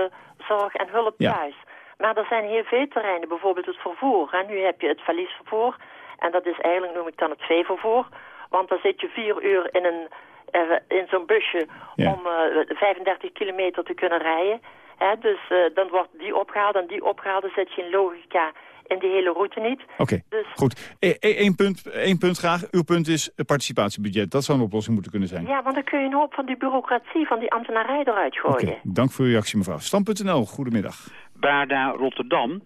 Speaker 36: zorg en hulp
Speaker 19: Ja.
Speaker 36: thuis. Maar er zijn heel veel terreinen, bijvoorbeeld het vervoer. Nu heb je het valiesvervoer en dat is eigenlijk, noem ik dan het veevervoer. Want dan zit je vier uur in, een, uh, in zo'n busje
Speaker 19: Ja.
Speaker 36: om uh, 35 kilometer te kunnen rijden. Hè, dus uh, dan wordt die opgehaald en die opgehaald. Er zit geen logica in die hele route niet.
Speaker 19: Oké,
Speaker 36: Dus-
Speaker 19: goed. Eén punt, één punt graag. Uw punt is het participatiebudget. Dat zou een oplossing moeten kunnen zijn.
Speaker 36: Ja, want dan kun je een hoop van die bureaucratie, van die ambtenarij eruit gooien.
Speaker 19: Oké, dank voor uw reactie, mevrouw. Stam.nl, goedemiddag.
Speaker 37: Baarda, Rotterdam.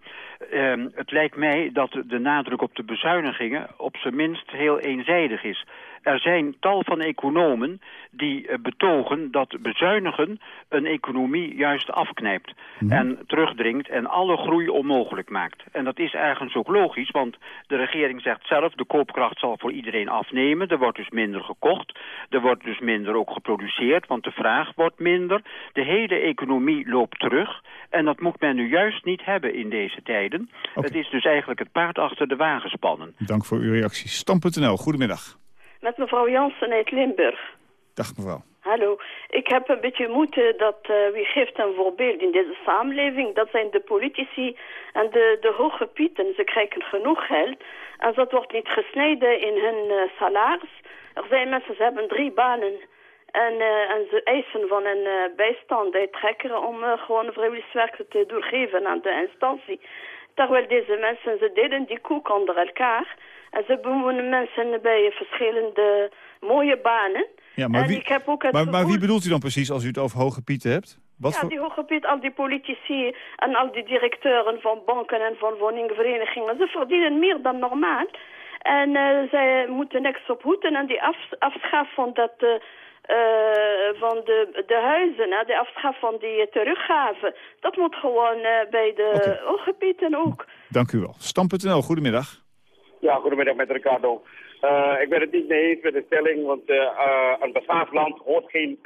Speaker 37: Ehm, het lijkt mij dat de nadruk op de bezuinigingen op zijn minst heel eenzijdig is. Er zijn tal van economen die uh, betogen dat bezuinigen een economie juist afknijpt. En terugdringt en alle groei onmogelijk maakt. En dat is ergens ook logisch, want de regering zegt zelf... de koopkracht zal voor iedereen afnemen. Er wordt dus minder gekocht. Er wordt dus minder ook geproduceerd, want de vraag wordt minder. De hele economie loopt terug. En dat moet men nu juist niet hebben in deze tijden. Het is dus eigenlijk het paard achter de wagen spannen.
Speaker 19: Dank voor uw reactie. Stam.nl, goedemiddag.
Speaker 33: Met mevrouw Jansen uit Limburg.
Speaker 19: Dag mevrouw.
Speaker 33: Hallo. Ik heb een beetje moeite dat uh, wie geeft een voorbeeld in deze samenleving. Dat zijn de politici en de, de hoge pieten. Ze krijgen genoeg geld. En dat wordt niet gesneden in hun uh, salaris. Er zijn mensen, ze hebben drie banen. En, uh, en ze eisen van een bijstand uittrekker om gewoon vrijwilligerswerk te doorgeven aan de instantie. Terwijl deze mensen, ze delen die koek onder elkaar. En ze bewonen mensen bij verschillende mooie banen.
Speaker 19: Ja, maar,
Speaker 33: en
Speaker 19: wie,
Speaker 33: ik heb ook het
Speaker 19: maar, maar wie bedoelt u dan precies als u het over hoge pieten hebt? Wat
Speaker 33: ja,
Speaker 19: voor...
Speaker 33: die hoge piet, al die politici en al die directeuren van banken en van woningverenigingen, ze verdienen meer dan normaal. En uh, zij moeten niks ophoeden en die af, afschaf van dat... Uh, uh, van de, de huizen, hè, de afschaf van die teruggave. Dat moet gewoon uh, bij de okay. ook.
Speaker 19: Dank u wel. Stam.nl, goedemiddag.
Speaker 32: Ja, goedemiddag met Ricardo. Uh, ik ben het niet mee eens met de stelling, want uh, uh, een beschaafd land hoort geen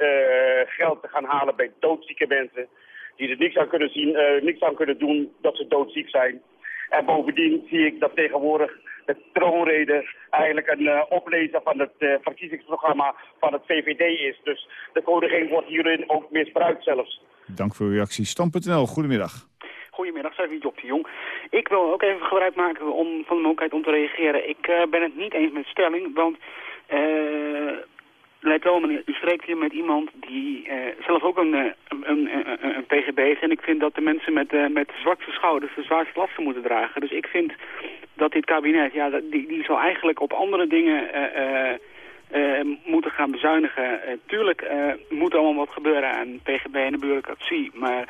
Speaker 32: geld te gaan halen bij doodzieke mensen. Die er niks aan kunnen zien, niks aan kunnen doen dat ze doodziek zijn. En bovendien zie ik dat tegenwoordig de troonrede eigenlijk een oplezer van het verkiezingsprogramma van het VVD is. Dus de koningin wordt hierin ook misbruikt zelfs.
Speaker 19: Dank voor uw reactie. Stam.nl, goedemiddag.
Speaker 38: Goedemiddag, zijn Job de Jong. Ik wil ook even gebruik maken om, van de mogelijkheid om te reageren. Ik uh, ben het niet eens met stelling, want uh, Loman, u spreekt hier met iemand die uh, zelf ook een, een, een, een, PGB heeft. En ik vind dat de mensen met, uh, met zwakste schouders de zwaarste lasten moeten dragen. Dus ik vind dat dit kabinet, ja, die, die zal eigenlijk op andere dingen... moeten gaan bezuinigen. tuurlijk moet er allemaal wat gebeuren aan PGB en de bureaucratie. Maar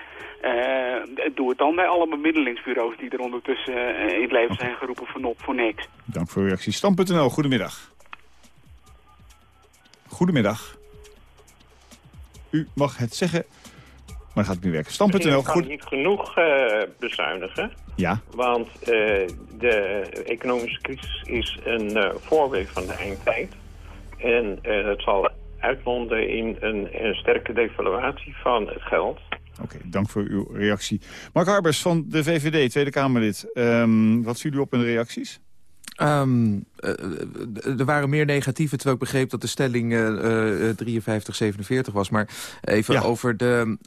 Speaker 38: doe het dan bij alle bemiddelingsbureaus die er ondertussen in het leven zijn geroepen voor, voor niks.
Speaker 19: Dank voor uw reactie. Stam.nl, goedemiddag. Goedemiddag. U mag het zeggen, maar gaat het niet werken. Stam.nl,
Speaker 39: goed. kan niet genoeg uh, bezuinigen.
Speaker 19: Ja.
Speaker 39: Want uh, de economische crisis is een uh, voorweef van de eindtijd. En het zal uitmonden in een, een, sterke devaluatie van het geld.
Speaker 19: Oké, okay, dank voor uw reactie. Mark Harbers van de VVD, Tweede Kamerlid. Um, wat viel u op in de reacties?
Speaker 30: Um, er waren meer negatieve, terwijl ik begreep dat de stelling 53, 47 was. Maar even over de...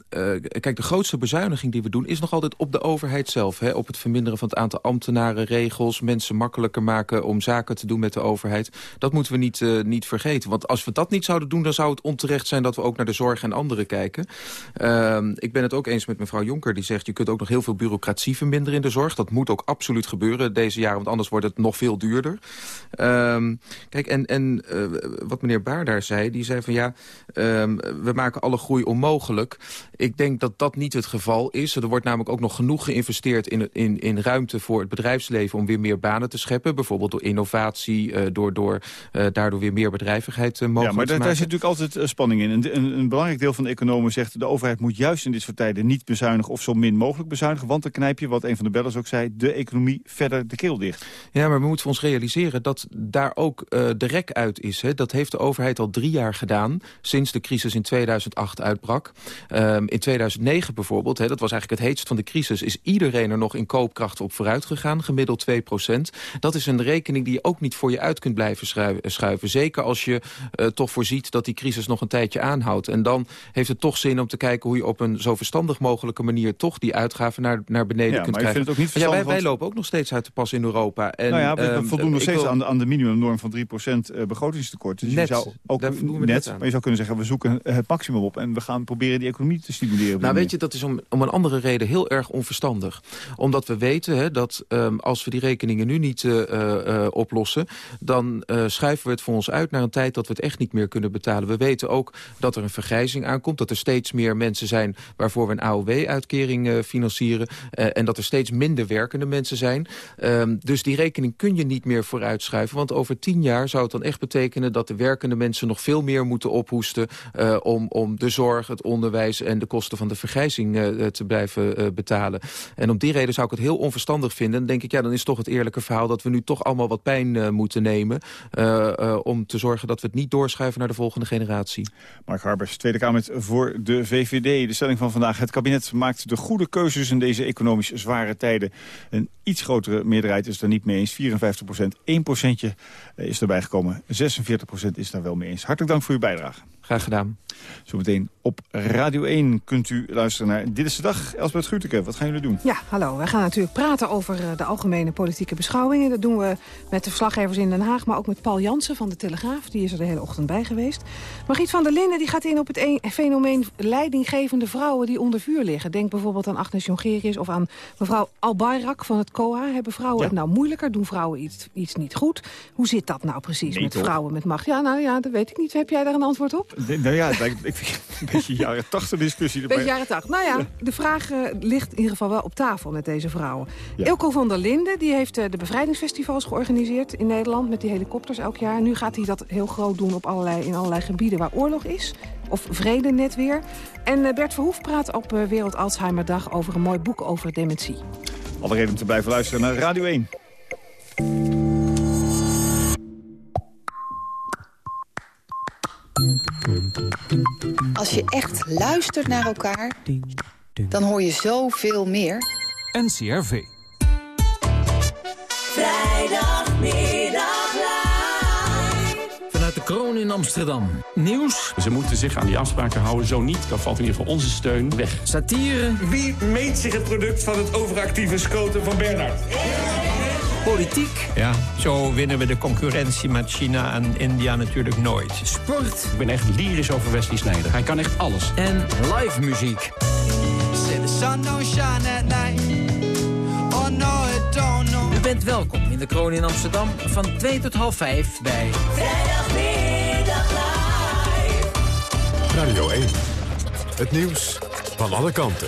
Speaker 30: kijk, de grootste bezuiniging die we doen is nog altijd op de overheid zelf. Hè? Op het verminderen van het aantal ambtenaren, regels, mensen makkelijker maken om zaken te doen met de overheid. Dat moeten we niet, niet vergeten. Want als we dat niet zouden doen, dan zou het onterecht zijn dat we ook naar de zorg en anderen kijken. Ehm, ik ben het ook eens met mevrouw Jonker, die zegt... je kunt ook nog heel veel bureaucratie verminderen in de zorg. Dat moet ook absoluut gebeuren deze jaren, want anders wordt het nog veel duurder. Ehm, kijk, en, en uh, wat meneer Baar daar zei, die zei van ja... Um, we maken alle groei onmogelijk. Ik denk dat dat niet het geval is. Er wordt namelijk ook nog genoeg geïnvesteerd in, in, in ruimte voor het bedrijfsleven... om weer meer banen te scheppen. Bijvoorbeeld door innovatie, uh, door, door uh, daardoor weer meer bedrijvigheid mogelijk
Speaker 19: ja, maar
Speaker 30: te maken.
Speaker 19: daar zit natuurlijk altijd spanning in. Een, een, een belangrijk deel van de economen zegt... de overheid moet juist in dit soort tijden niet bezuinigen... of zo min mogelijk bezuinigen. Want dan knijp je, wat een van de bellers ook zei... de economie verder de keel dicht.
Speaker 30: Ja, maar we moeten ons realiseren dat daar ook uh, de rek uit is. Hè. Dat heeft de overheid al drie jaar gedaan... sinds de crisis in 2008 uitbrak. Um, in 2009 bijvoorbeeld, hè, dat was eigenlijk het heetst van de crisis... is iedereen er nog in koopkracht op vooruit gegaan. Gemiddeld 2 procent. Dat is een rekening die je ook niet voor je uit kunt blijven schuiven. Zeker als je uh, toch voorziet dat die crisis nog een tijdje aanhoudt. En dan heeft het toch zin om te kijken hoe je op een zo verstandig mogelijke manier... toch die uitgaven naar, naar beneden
Speaker 19: ja,
Speaker 30: kunt
Speaker 19: maar
Speaker 30: krijgen.
Speaker 19: Ik vind het ook niet
Speaker 30: ja, wij, lopen ook nog steeds uit de pas in Europa. En,
Speaker 19: nou ja, we
Speaker 30: um,
Speaker 19: voldoen nog steeds
Speaker 30: wil...
Speaker 19: aan, de, aan de minimumnorm van 3% uh, begrotingstekort. Dus
Speaker 30: net,
Speaker 19: je zou ook net, net maar je zou kunnen zeggen... we zoeken het maximum op en we gaan proberen die economie te stimuleren.
Speaker 30: Nou weet je, dat is om, om een andere reden heel erg onverstandig. Omdat we weten hè, dat um, als we die rekeningen nu niet uh, uh, oplossen... dan uh, schuiven we het voor ons uit naar een tijd dat we het echt niet meer kunnen betalen. We weten ook dat er een vergrijzing aankomt. Dat er steeds meer mensen zijn waarvoor we een AOW-uitkering financieren. En dat er steeds minder werkende mensen zijn. Um, dus die rekening kun je niet meer vooruitschuiven. Want over tien jaar zou het dan echt betekenen... dat de werkende mensen nog veel meer moeten ophoesten... Uh, om, om de zorg, het onderwijs en de kosten van de vergrijzing uh, te blijven betalen. En om die reden zou ik het heel onverstandig vinden. Dan denk ik, ja, dan is toch het eerlijke verhaal... dat we nu toch allemaal wat pijn moeten nemen... Om te zorgen dat we het niet doorschuiven naar de volgende generatie.
Speaker 19: Mark Harbers, Tweede Kamer voor de VVD. De stelling van vandaag. Het kabinet maakt de goede keuzes in deze economisch zware tijden. Een iets grotere meerderheid is er niet mee eens. 54 procent. 1 procentje is erbij gekomen. 46 procent is daar wel mee eens. Hartelijk dank voor uw bijdrage.
Speaker 30: Graag gedaan.
Speaker 19: Zometeen op Radio 1 kunt u luisteren naar Dit is de Dag. Elsbeth Gruteke, wat gaan jullie doen?
Speaker 11: Ja, hallo. We gaan natuurlijk praten over de algemene politieke beschouwingen. Dat doen we met de verslaggevers in Den Haag, maar ook met Paul Jansen van de Telegraaf. Die is er de hele ochtend bij geweest. Margriet van der Linden die gaat in op het fenomeen leidinggevende vrouwen die onder vuur liggen. Denk bijvoorbeeld aan Agnes Jongerius of aan mevrouw Albayrak van het COA. Hebben vrouwen ja. het nou moeilijker? Doen vrouwen iets, iets niet goed? Hoe zit dat nou precies nee, met toch? vrouwen met macht? Ja, nou ja, dat weet ik niet. Heb jij daar een antwoord op?
Speaker 19: Nou ja, het lijkt ik vind een beetje jaren tachtig discussie.
Speaker 11: Beetje jaren tachtig. Nou ja, ja, de vraag uh, ligt in ieder geval wel op tafel met deze vrouwen. Ja. Ilko van der Linden die heeft uh, de bevrijdingsfestivals georganiseerd in Nederland... met die helikopters elk jaar. Nu gaat hij dat heel groot doen op allerlei, in allerlei gebieden waar oorlog is. Of vrede net weer. En uh, Bert Verhoef praat op Wereld Alzheimerdag over een mooi boek over dementie.
Speaker 19: Alle reden om te blijven luisteren naar Radio 1.
Speaker 28: Als je echt luistert naar elkaar, dan hoor je zoveel meer.
Speaker 40: NCRV.
Speaker 41: Vrijdagmiddag live. Vanuit de kroon in Amsterdam. Nieuws.
Speaker 42: Ze moeten zich aan die afspraken houden. Zo niet, dan valt in ieder geval onze steun weg.
Speaker 41: Satire.
Speaker 43: Wie meet zich het product van het overactieve scoten van Bernard?
Speaker 41: Politiek.
Speaker 6: Ja, zo winnen we de concurrentie met China en India natuurlijk nooit.
Speaker 41: Sport.
Speaker 42: Ik ben echt lyrisch over Wesley Snijder. Hij kan echt alles.
Speaker 41: En live muziek. U bent welkom in de kroon in Amsterdam van 2 tot half 5 bij... Vrijdagmiddag live.
Speaker 1: Radio 1. Het nieuws van alle kanten.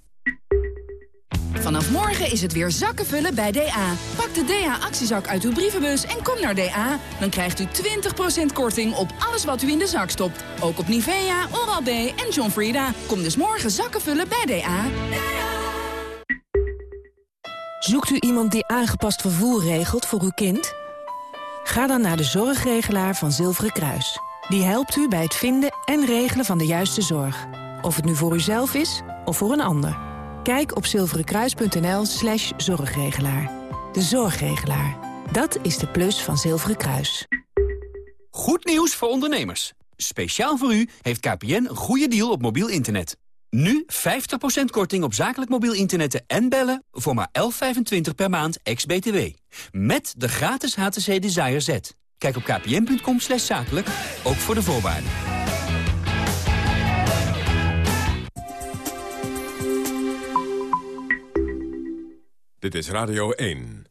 Speaker 18: Vanaf morgen is het weer zakken vullen bij DA. Pak de DA-actiezak uit uw brievenbus en kom naar DA. Dan krijgt u 20% korting op alles wat u in de zak stopt. Ook op Nivea, Oral-B en John Frieda. Kom dus morgen zakken vullen bij DA.
Speaker 44: Zoekt u iemand die aangepast vervoer regelt voor uw kind? Ga dan naar de zorgregelaar van Zilveren Kruis. Die helpt u bij het vinden en regelen van de juiste zorg. Of het nu voor uzelf is of voor een ander. Kijk op zilverenkruis.nl slash zorgregelaar. De zorgregelaar. Dat is de plus van Zilveren Kruis.
Speaker 41: Goed nieuws voor ondernemers. Speciaal voor u heeft KPN een goede deal op mobiel internet. Nu 50% korting op zakelijk mobiel internet en bellen voor maar 11,25 per maand ex-BTW. Met de gratis HTC Desire Z. Kijk op kpn.com zakelijk, ook voor de voorwaarden.
Speaker 1: Dit is Radio 1.